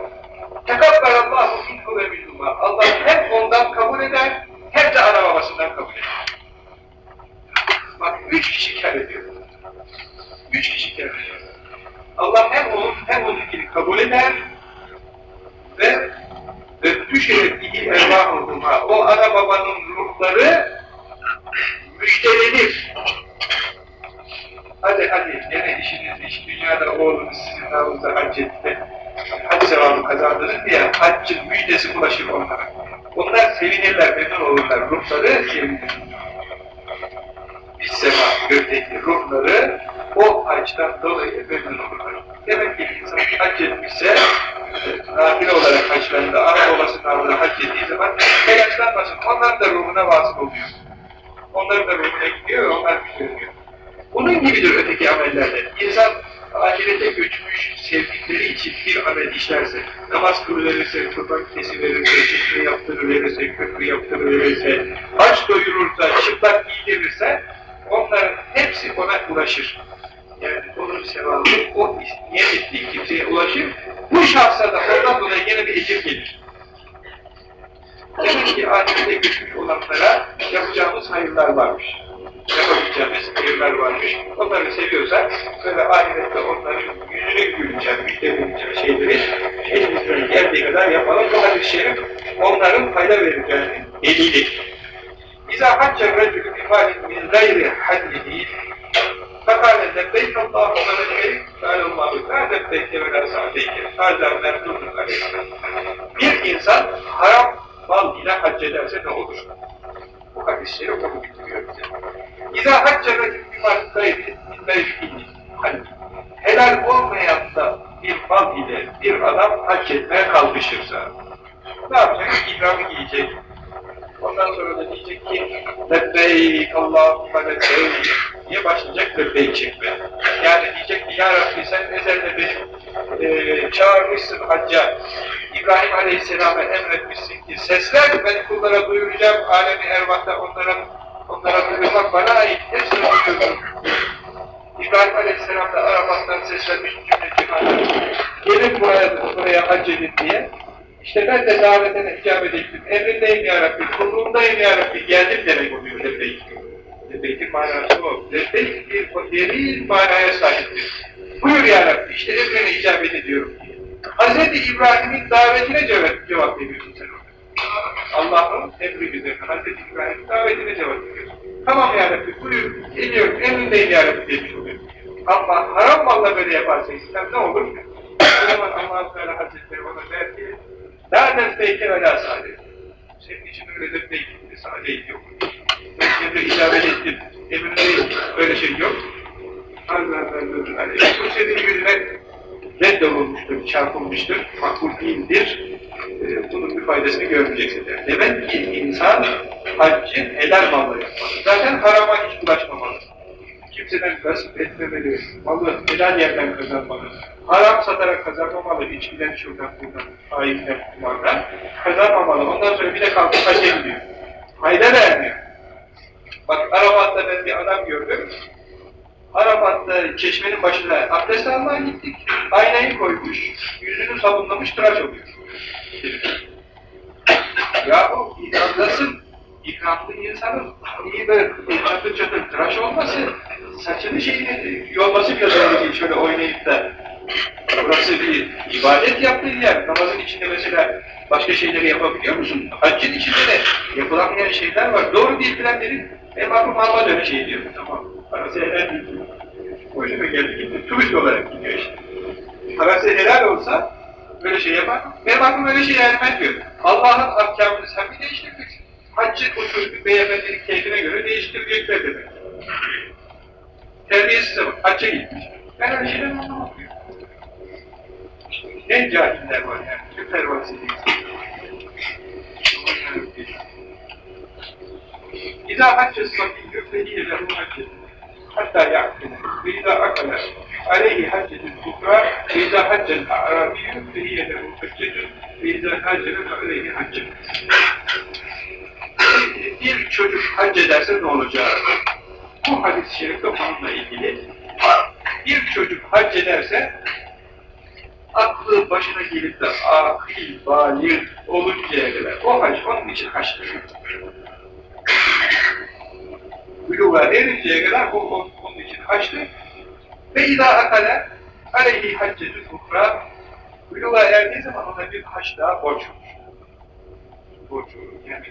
tekabbelallahu minhu ve minhuma. Allah hem ondan kabul eder hem de ana babasından kabul eder. Bak üç kişi kar ediyor. Üç kişi kar ediyor. Allah hem onun hem onunkini kabul eder ve düşerek iki ervahuma o ana babanın ruhları müşterilir. Hadi hadi gene işiniz iş dünyada oğlunuz sizin namınıza hac. Hac sevabı kazandınız diye haccın müjdesi ulaşır onlara. Onlar sevinirler, memnun olurlar. Ruhları sevinir. Bir sema gökteki ruhları o hacdan dolayı memnun olurlar. Demek ki insan hac etmişse nafile olarak haçlarında ana babası namına hac ettiği zaman telaşlanmasın. Onlar da ruhuna vasıl oluyor. Onların da ruhuna gidiyor ve onlar güçleniyor. Bunun gibidir öteki amellerde. İnsan ahirete göçmüş sevdikleri için bir amel işlerse, namaz kılıverirse, kurban kesiverirse, şifre yaptırıverirse, köprü yaptırıverirse, aç doyurursa, çıplak giydirirse, onların hepsi ona ulaşır. Yani onun sevabı, o niyet ettiği kimseye ulaşır. Bu şahsa da ondan dolayı yine bir ecir gelir. Demek ki ahirete göçmüş olanlara yapacağımız hayırlar varmış yapabileceğimiz hayırlar varmış. Onları seviyorsak, böyle ahirette onların yüzüne güleceğim, müjdeleneceğim şeyleri elimizden geldiği kadar yapalım. Bu hadis-i şerif onların fayda vereceğini delili. İzâ hacca racülü bifâlin min gayri haddihi lebbeyk Allahümme ve lebbeyk Allahu la lebbeyk ve la sa'deyk Hâzâ merdûdun aleyhâ Bir insan haram mal ile hac ederse ne olur? Bu bitiriyor bize. İzâ hacce ve bir gayri Hani helal olmayan da bir mal ile bir adam hac etmeye kalkışırsa ne yapacak? İkramı giyecek. Ondan sonra da diyecek ki lebbeyk Allahümme lebbeyk diye başlayacak lebbeyk çekmeye. Yani diyecek ki ya Rabbi sen ezelde benim e, çağırmışsın hacca. İbrahim Aleyhisselam'a emretmişsin ki sesler ben kullara duyuracağım. Alemi ervahta onlara onlara duyurmak bana ait. Hepsini duyuyorum. İbrahim Aleyhisselam da Arafat'tan seslenmiş cümle cihana. Gelin buraya, buraya hac edin diye. İşte ben de davetine icabet ettim. Emrindeyim ya Rabbi, kulluğundayım ya Rabbi. Geldim demek oluyor lebbeyk. Lebbeykin manası o. Lebbeyk bir derin manaya sahiptir. Buyur ya Rabbi, işte emrine icabet ediyorum. Hz. İbrahim'in davetine cevap, cevap veriyorsun sen orada. Allah'ın emri üzerine Hz. İbrahim'in davetine cevap veriyorsun. Tamam ya Rabbi, buyur, geliyorum, emrindeyim ya Rabbi demiş oluyor. Ama haram malla böyle yaparsa İslam ne olur? O zaman Allah-u Hazretleri ona der ki, La nefbeyke ve saadet. Senin için öyle nefbeyke ve saadet yok. Emre icabet ettim, emrindeyim, öyle şey yok. Allah Bu senin yüzüne reddolunmuştur, çarpılmıştır, makbul değildir. Ee, bunun bir faydasını görmeyeceksin der. Demek ki insan haccı helal malla yapmalı. Zaten harama hiç bulaşmamalı. Kimseden gasp etmemeli, malı helal yerden kazanmalı. Haram satarak kazanmamalı, içkiden, şuradan, buradan, hayinden, kumardan kazanmamalı. Ondan sonra bir de kalkıp hacca gidiyor. Fayda vermiyor. Bak Arafat'ta ben bir adam gördüm. Arafat'ta çeşmenin başına abdest almaya gittik. Aynayı koymuş, yüzünü sabunlamış, tıraş oluyor. Ya o ikramdasın, ikramlı insanın iyi böyle çatır çatır tıraş olması, saçını şeyini yolması doğru değil, şöyle oynayıp da burası bir ibadet yaptığın yer, namazın içinde mesela başka şeyleri yapabiliyor musun? Haccın içinde de yapılamayan şeyler var. Doğru değil bilenlerin Emam Muhammed öyle şey diyor. Tamam. Parası helal. Hoşuna geldi gitti. Turist olarak gidiyor işte. Parası helal olsa böyle şey yapar. Benim aklım öyle şey ermez diyor. Allah'ın ahkamını sen mi değiştireceksin? Haccın usulü beyefendinin keyfine göre değiştirecekler demek. Terbiyesiz ama hacca gitmiş. Ben öyle şeyden anlamam diyor. Ne cahiller var yani. Ne pervasız İzâ haccı sabiyyü fediye lehu haccı. Hatta ya'kine. Ve izâ akale aleyhi haccetün kufra ve izâ haccel a'rabiyyü fediye lehu haccetün ve izâ haccele aleyhi haccetün. Bir çocuk hac ederse ne olacak? Bu hadis-i şerifte onunla ilgili. Bir çocuk hac ederse aklı başına gelip de akil, balir oluncaya kadar o hac onun için haçtır. Buluğa erinceye kadar o onun, için haçtır. Ve idâ akale aleyhi haccetü kufra Buluğa erdiği zaman ona bir haç daha borç olur. Borç olur. Yani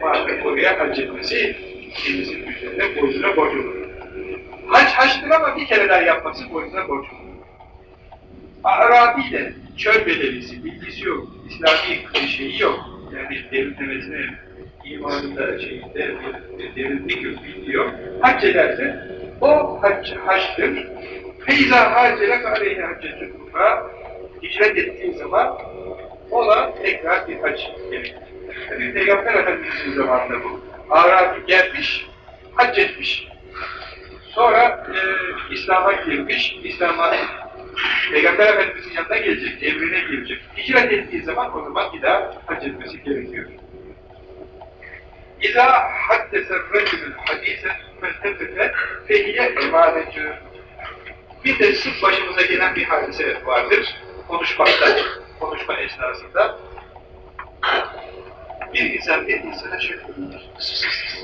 muhabbet oraya hac etmesi kendisinin üzerine borcuna borç olur. Hac haçtır ama bir kere daha yapması borcuna borç olur. Arabi de çöl bedelisi, bilgisi yok, İslami şeyi yok. Yani derinlemesine imanında şeyinde bir derinlik yok, bilgi yok. Hac ederse o hac, haçtır. Feyza hacele aleyhi haccetül kufra hicret ettiği zaman ona tekrar bir hac gerekir. Tabi Peygamber Efendimiz'in zamanında bu. Arabi gelmiş, hac etmiş. Sonra e, İslam'a girmiş, İslam'a Peygamber Efendimiz'in yanına gelecek, emrine girecek. Hicret ettiği zaman o zaman bir daha hac etmesi gerekiyor. İzâ haddese rejülün hadîsen meltefete fehiye emanetü. Bir de sık başımıza gelen bir hadise vardır. Konuşmakta, konuşma esnasında. Bir insan bir insana şöyle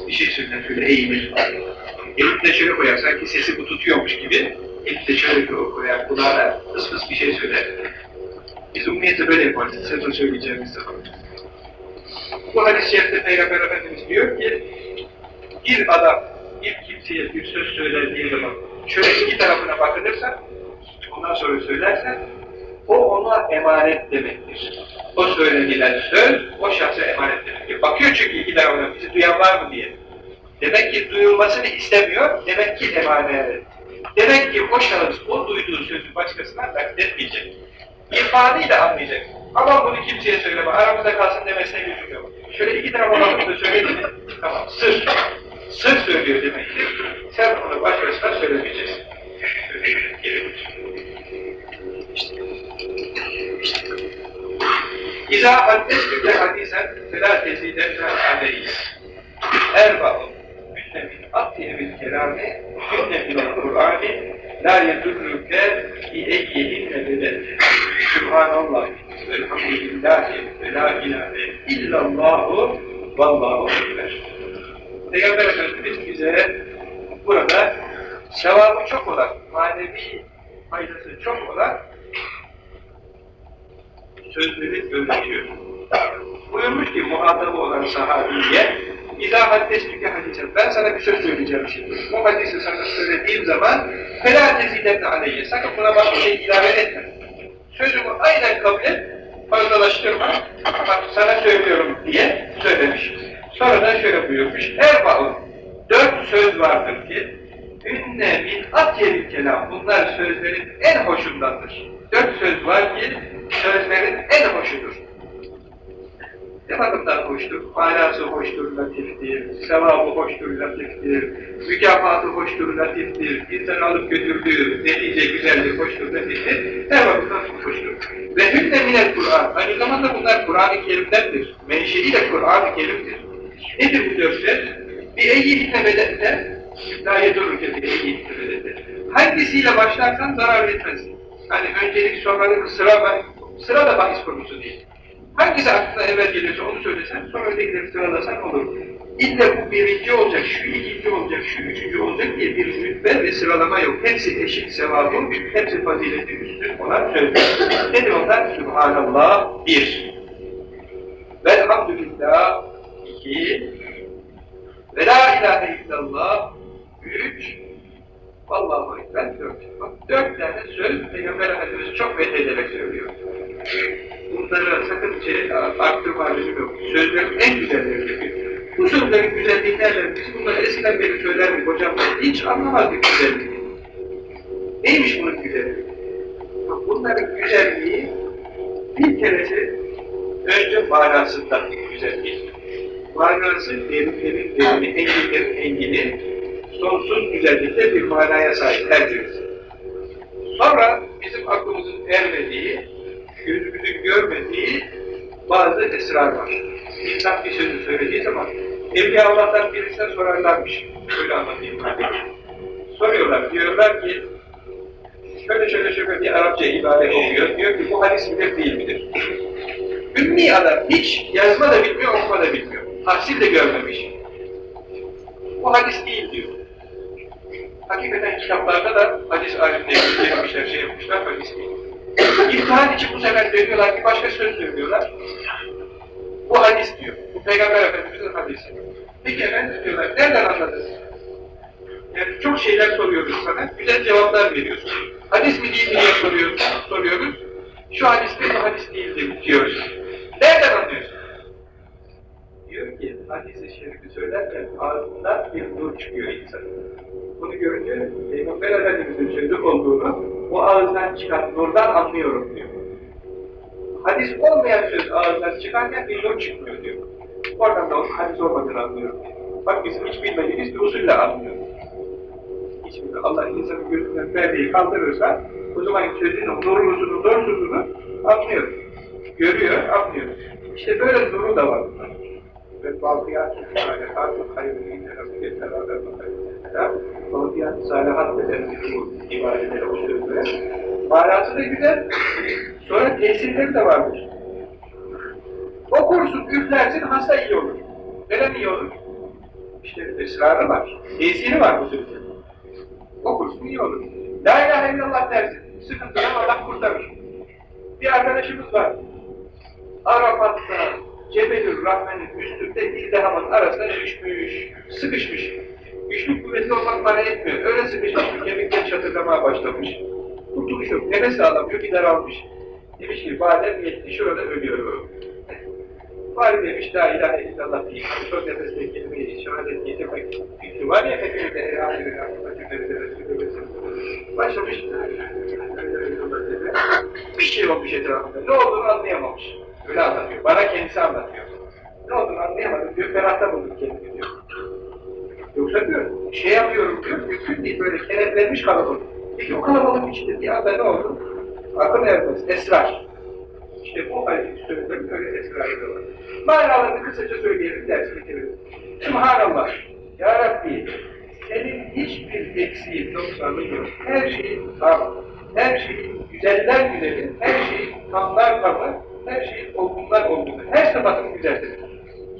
bir şey söyler, şöyle eğilir. Elini de şöyle koyar, sanki sesi bu tutuyormuş gibi. Elini de şöyle koyar, kulağına fıs fıs bir şey söyler. Biz umumiyete böyle yaparız, size söyleyeceğimiz zaman. Bu hadis-i şerifte Peygamber Efendimiz diyor ki, bir adam bir kimseye bir söz söylendiği zaman şöyle iki tarafına bakılırsa, ondan sonra söylerse, o ona emanet demektir. O söylenilen söz, o şahsa emanet demektir. Bakıyor çünkü iki tarafına, bizi duyan var mı diye. Demek ki duyulmasını istemiyor, demek ki emanet. Demek ki o şahıs o duyduğu sözü başkasına nakletmeyecek. İrfanıyla anlayacak. Ama bunu kimseye söyleme, aramızda kalsın demesine lüzum yok. Şöyle iki tarafa bakıp da söyledi mi? Tamam, sır. Sır söylüyor demektir. Sen onu başkasına söylemeyeceksin. İzâ haddestüke hadisen felâ tezîdenne aleyhiz. Erba'un min atye bil kelâmi hünne minel Kur'âni la yedurruke bi eyyihinne bedet. Sübhanallah velhamdülillahi ve la ilahe illallahu vallahu ekber. Peygamber Efendimiz bize burada sevabı çok olan, manevi faydası çok olan sözleri öğretiyor. Buyurmuş ki muhatabı olan sahabiye İzâ haddestüke hadisen. Ben sana bir söz söyleyeceğim şimdi. Bu hadisi sana söylediğim zaman felâ tezidenne aleyye. Sakın buna başka şey ilave etme. Sözümü aynen kabul et, fazlalaştırma. Bak sana söylüyorum diye söylemiş. Sonra da şöyle buyurmuş. Erba'un. Dört söz vardır ki ünne min atyeril kelam. Bunlar sözlerin en hoşundandır. Dört söz var ki sözlerin en hoşudur. Ne bakımdan hoştur? Manası hoştur, latiftir, sevabı hoştur, latiftir, mükafatı hoştur, latiftir, insan alıp götürdüğü netice güzeldir, hoştur, latiftir, her bakımdan hoştur. Ve hünne minel Kur'an, aynı zamanda bunlar Kur'an-ı Kerim'dendir, menşei de Kur'an-ı Kerim'dir. Nedir bu dört söz? Bir eyyihine bedette, la yedurruke bir eyyihine bedette. Hangisiyle başlarsan zarar etmez. Hani öncelik sonralık sıra, sıra da bahis konusu değil. Hangisi aklına evvel geliyorsa onu söylesen, sonra ötekileri sıralasan olur. İlle bu birinci olacak, şu ikinci olacak, şu üçüncü olacak diye bir rütbe ve sıralama yok. Hepsi eşit sevabı, hepsi fazileti üstün olan sözler. Nedir onlar? Subhanallah, bir. Velhamdülillah, iki. Ve la ilahe illallah, üç. Vallahu ekber, dört. Bak, dört tane söz Peygamber Efendimiz çok methederek söylüyor. Bunları sakın şey, arttırma lüzum yok. Sözlerin en güzelleri yapıyor. Bu sözlerin güzelliği nereden? Biz bunları eskiden beri söylerdik hocam. Hiç anlamazdık güzelliğini. Neymiş bunun güzelliği? Bunların güzelliği bir keresi önce manasından güzelliği. Manası derinlerin derini, enginlerin engini, sonsuz güzellikte bir manaya sahip her. Sonra bizim aklımızın ermediği, gözümüzün görmediği bazı esrar var. İnsan bir sözü söylediği zaman Evliya Allah'tan birisine sorarlarmış. Şöyle anlatayım kardeşim. Soruyorlar, diyorlar ki şöyle şöyle şöyle bir Arapça ibare okuyor. Diyor ki bu hadis midir değil midir? Ümmi adam hiç yazma da bilmiyor, okuma da bilmiyor. Tahsil de görmemiş. Bu hadis değil diyor. Hakikaten kitaplarda da hadis alimleri gelmişler, şey yapmışlar, hadis değil. İmtihan için bu sefer dönüyorlar, bir başka söz söylüyorlar. Bu hadis diyor. Bu Peygamber Efendimiz'in hadisi. Peki efendim diyorlar, nereden anladınız? Yani çok şeyler soruyoruz sana, güzel cevaplar veriyorsun. Hadis mi değil mi diye soruyorsun, soruyoruz. Şu hadis mi, bu hadis değildir diyoruz. Nereden anlıyorsun? Diyor ki, hadis-i şerifi söylerken ağzından bir nur çıkıyor insanın. Bunu görünce Peygamber Efendimiz'in sözü olduğunu bu ağızdan çıkan nurdan anlıyorum diyor. Hadis olmayan söz ağızdan çıkarken bir nur çıkmıyor diyor. Oradan da hadis olmadığını anlıyorum diyor. Bak bizim hiç bilmediğimiz bir usulle anlıyoruz. Bilmediğimiz. Allah insanın gözünden perdeyi kaldırırsa o zaman sözün nurlusunu, nursuzunu anlıyor. Görüyor, anlıyor. İşte böyle nuru da var. Ve bakiyat-ı salihatı hayrîne rabbike beraber bakarım. Bakiyat-ı salihat bedendir bu ibadetlere, o sözlere. Manası da güzel. Sonra tesirleri de varmış. Okursun, üflersin, hasta iyi olur. Neden iyi olur? İşte esrarı var. Tesiri var bu sözün. Okursun iyi olur. La ilahe illallah dersin. Sıkıntıdan Allah kurtarır. Bir arkadaşımız var. Arafat'ta Cebelül Rahmen'in üstünde ildehamın arasına düşmüş, sıkışmış. Güçlü kuvvetli olmak bana etmiyor. Öyle sıkışmış ki kemikler çatırlamaya başlamış. Kurtuluş yok. Nefes alamıyor, bir daralmış. Demiş ki badem yetti, şurada ölüyorum. Bari demiş la ilahe illallah deyip son nefeste kelimeyi şehadet getirmek fikri var ya hepimizde elhamdülillah başlamış bir şey olmuş etrafında. Ne olduğunu anlayamamış. Öyle anlatıyor. Bana kendisi anlatıyor. Ne olduğunu anlayamadım diyor. Ferahta buldum kendimi diyor. Yoksa diyor, şey yapıyorum diyor, mümkün değil böyle kenetlenmiş kalabalık. Peki o kalabalığın içinde bir anda ne oldu? Akıl ermez, esrar. İşte bu halde sözlerin öyle esrarı var. Manalarını kısaca söyleyelim, ders bitirelim. Subhanallah, Ya Rabbi, senin hiçbir eksiğin, noksanın yok. Her şeyin tam, her şeyin güzeller güzeli, her şeyin tamlar tamı, her şeyin olgunlar olgunlu, her sıfatın güzeldir.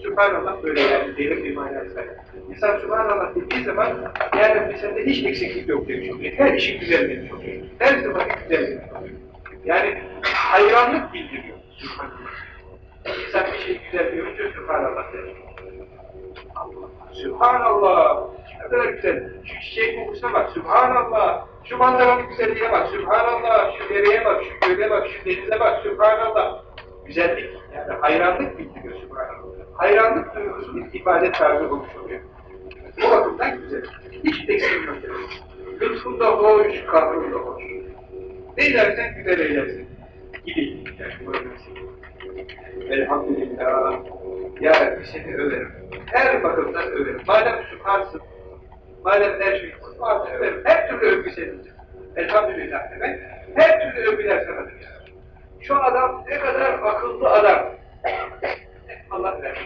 Subhanallah böyle yani derin bir sahip. İnsan Subhanallah dediği zaman yani sende hiç eksiklik yok demiş oluyor. Her işin güzel demiş oluyor. Her sıfatı güzel demiş. Yani hayranlık bildiriyor Subhanallah. İnsan bir şey güzel görünce Subhanallah der. Subhanallah. Ne kadar güzel. Şu çiçek kokusuna bak. Subhanallah. Şu manzaranın güzelliğine bak. Subhanallah. Şu dereye bak. Şu göle bak. Şu denize bak. Subhanallah. Güzellik. Yani hayranlık bildiriyor Subhanallah. Hayranlık duygusunun ibadet tarzı olmuş oluyor. Bu bakımdan güzel. Hiç eksiğim yok. Lütfun da hoş, kahrın da hoş. Ne ilersen güzel eylersin. Böyle Elhamdülillah. Ya Rabbi seni överim. Her bakımdan överim. Madem sübhansın, madem her şey var, överim. Her türlü övgü senindir. Elhamdülillah demek. Her türlü övgüler sanadır. Şu adam ne kadar akıllı adam. Allah vermiş.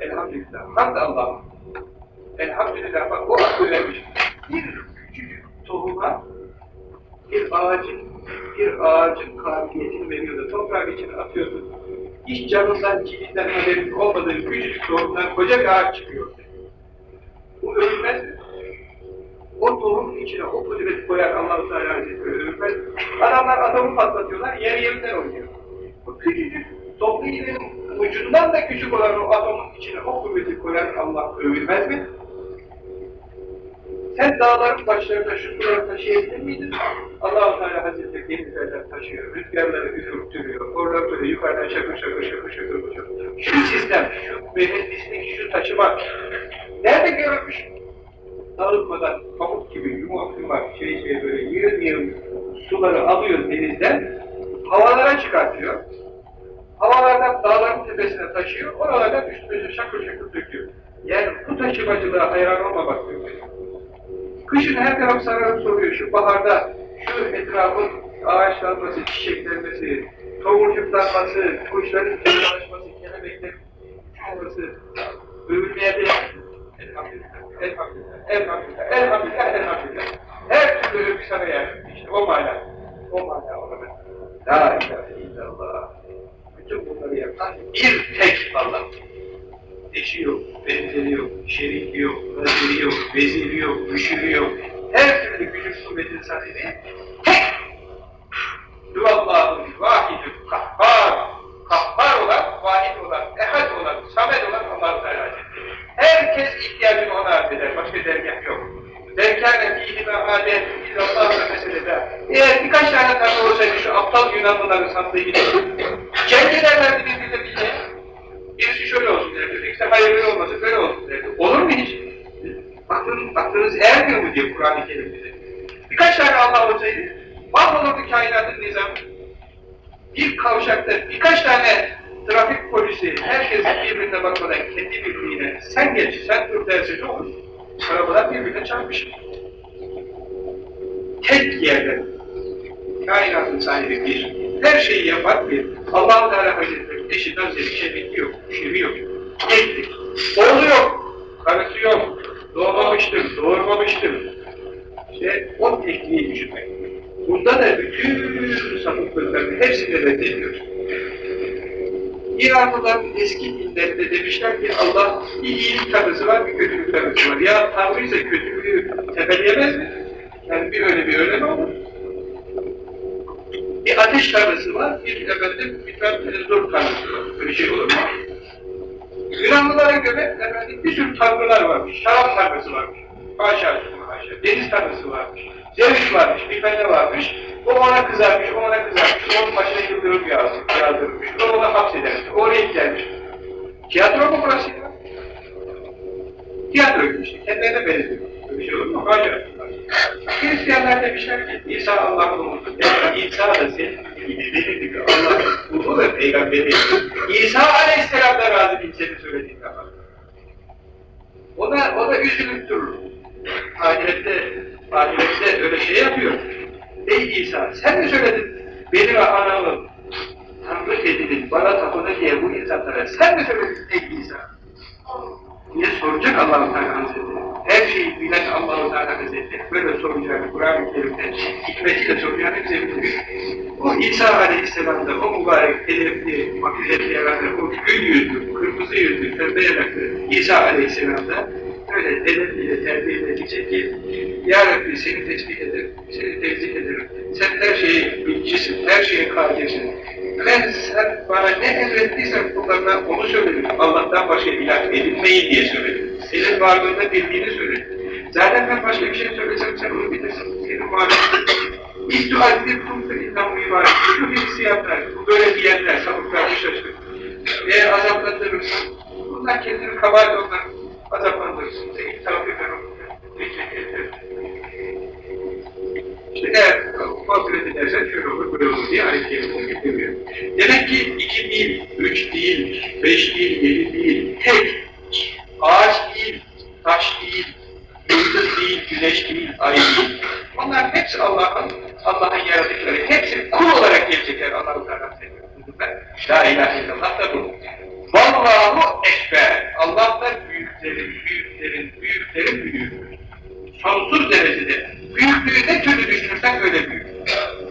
Elhamdülillah. Hamd Allah'ım. Elhamdülillah. Bak o akıl vermiş. Bir küçücük tohuma bir ağacın bir ağacın kabiliyetini veriyor da toprağın içine atıyorsun. Hiç canından, cilinden haberin olmadığı küçücük tohumdan koca bir ağaç çıkıyor. Bu övülmez mi? O tohumun içine o kudreti koyar Allah-u Teala. Adamlar adamı patlatıyorlar, yer yerinden oynuyor. Bu küçücük toplu iğnenin ucundan da küçük olan o adamın içine o kuvveti koyar Allah övülmez mi? Sen dağların başlarında şu suları taşıyabilir miydin? Allah-u Teala Hazretleri denizlerden taşıyor, rüzgarları üfürttürüyor, oradan böyle yukarıdan şakır şakır şakır şakır şakır. Şu sistem, şu mühendislik, şu taşıma, nerede görülmüş? Dağıtmadan pamuk gibi yumak yumak şey şey böyle yığın yığın suları alıyor denizden, havalara çıkartıyor. Havalardan dağların tepesine taşıyor, oralardan üstüne şakır şakır döküyor. Yani bu taşımacılığa hayran olmamak mümkün. Kışın her taraf sararıp soruyor. Şu baharda şu etrafın ağaçlanması, çiçeklenmesi, tomurcuklanması, kuşların çalışması, kelebeklerin uçması, övülmeye değer. Elhamdülillah, elhamdülillah, elhamdülillah, elhamdülillah, elhamdülillah. Her türlü övgü yer. İşte o mana. O mana o mana. La ilahe illallah. Bütün bunları yapan bir tek Allah eşi yok, benzeri yok, şeriki yok, naziri yok, veziri yok, müşiri yok. Her türlü gücün kuvvetin sahibi tek. Duvallahu vahidü kahhar. Kahhar olan, vahid olan, ehad olan, samet olan Allah-u Teala Hazretleri. Herkes ihtiyacını ona arz eder, başka dergah yok. Derkâne fîhime âdet illallâhu meselede. Eğer birkaç tane tanrı olsaydı şu aptal Yunanlıların sandığı gibi, cenk ederlerdi birbirine bir şey. Birisi şöyle olsun derdi, işte hayırlı olmasın, böyle olsun derdi. Olur mu hiç? Aklınız, aklınız mu diye Kur'an-ı Kerim bize. Birkaç tane Allah olsaydı, mahvolurdu kainatın nizamı. Bir kavşakta birkaç tane trafik polisi, herkes birbirine bakmadan kendi birbirine, sen geç, sen dur derse ne olur? Arabalar birbirine çarpışır. Tek yerde, kainatın sahibi bir, her şeyi yapan bir, Allah-u Teala Hazretleri eşi benzeri şeriki yok, şevi yok. Demişler ki Allah bir iyilik tanrısı var, bir kötülük tanrısı var. Ya Tanrı ise kötülüğü tepeleyemez mi? Yani bir öyle bir öyle mi olur? Bir ateş tanrısı var, bir efendim bir tane zor tanrısı var. Böyle şey olur mu? Yunanlılara göre efendim bir sürü tanrılar varmış, şarap tanrısı varmış. Haşa, haşa. Deniz tanrısı varmış. Zeus varmış, bilmem ne varmış. O ona kızarmış, o ona kızarmış. Onun başına yıldırım yağdırmış. O ona hapsedermiş. O oraya gelmiş. Tiyatro mu burası ya? Tiyatro gibi işte. Kendilerine benziyor. Böyle bir şey olur mu? Haşa. Hristiyanlar demişler ki İsa Allah'ın uludur. Yani İsa da senin benim gibi Allah'ın ulu ve peygamberi. İsa Aleyhisselam da razı değil seni söylediğin zaman. O da, o da üzülüp durur. Ahirette, ahirette öyle şey yapıyor. Ey İsa sen mi söyledin beni ve anamı Tanrı edilin, bana tapını diye bu insanlara sen mi söyledin ey İsa? diye soracak Allah-u Teala Hazretleri. Her şeyi bilen Allah-u Teala Hazretleri böyle soracağını Kur'an-ı Kerim'de hikmetiyle soracağını bize bildiriyor. O İsa Aleyhisselam'da o mübarek edepli, makizetli herhalde o gül yüzlü, kırmızı yüzlü, pembe yanaklı İsa Aleyhisselam'da öyle edepliyle terbiye edecek ki Ya Rabbi seni tesbih ederim, seni tevzik ederim. Sen her şeye bilgisin, her şeye kadirsin. Ben sen bana ne emrettiysen kullarına onu söyledim. Allah'tan başka ilah edinmeyin diye söyledim. Senin varlığında bildiğini söyledim. Zaten ben başka bir şey söylesem sen onu bilirsin. Senin varlığında İddia edip kumdur İslam mübarek. Şu hissiyatlar, bu böyle diyenler, sapıklar, şaşkın. Eğer azaplandırırsan, bunlar kendini kabahat onlar azaplandırırsın. Seni tavuk eder Teşekkür ederim. İşte eğer kontrol edersen şöyle olur, böyle olur diye ayet kelimesini getiriyor. Demek ki iki değil, üç değil, beş değil, yedi değil, tek, ağaç değil, taş değil, yıldız değil, güneş değil, ay değil. Onlar hepsi Allah'ın, Allah'ın yaratıkları, hepsi kul olarak gelecekler Allah'ın tarafından. La ilahe illallah da bu. Vallahu ekber. Allah da büyüklerin, büyüklerin, büyüklerin büyüğüdür. Sonsuz derecede. Büyüklüğü ne türlü düşünürsen öyle büyük.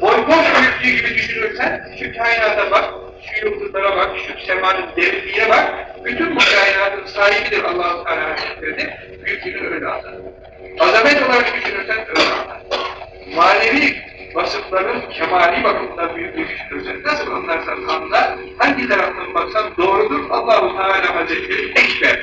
Boy boş büyüklüğü gibi düşünürsen şu kainata bak, şu yıldızlara bak, şu semanın derinliğine bak, bütün bu kainatın sahibidir Allah-u Teala Hazretleri büyüklüğünü öyle anlar. Azamet olarak düşünürsen öyle anlar. Manevi vasıfların kemali bakımından büyüklüğü düşünürsen nasıl anlarsan anla, hangi taraftan baksan doğrudur, Allah-u Teala Hazretleri ekberdir.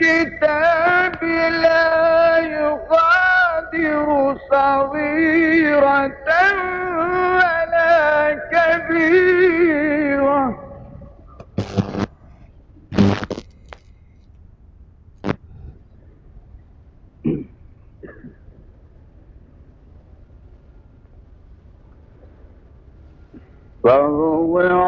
الكتاب لا يغادر صغيرة ولا كبيرة. فوضع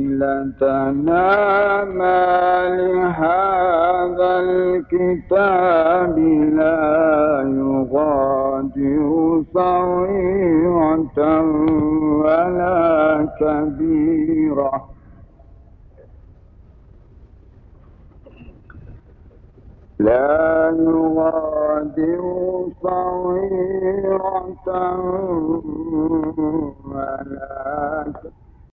ليلتنا ما لهذا الكتاب لا يغادر صغيرة ولا كبيرة. لا يغادر صغيرة ولا كبيرة.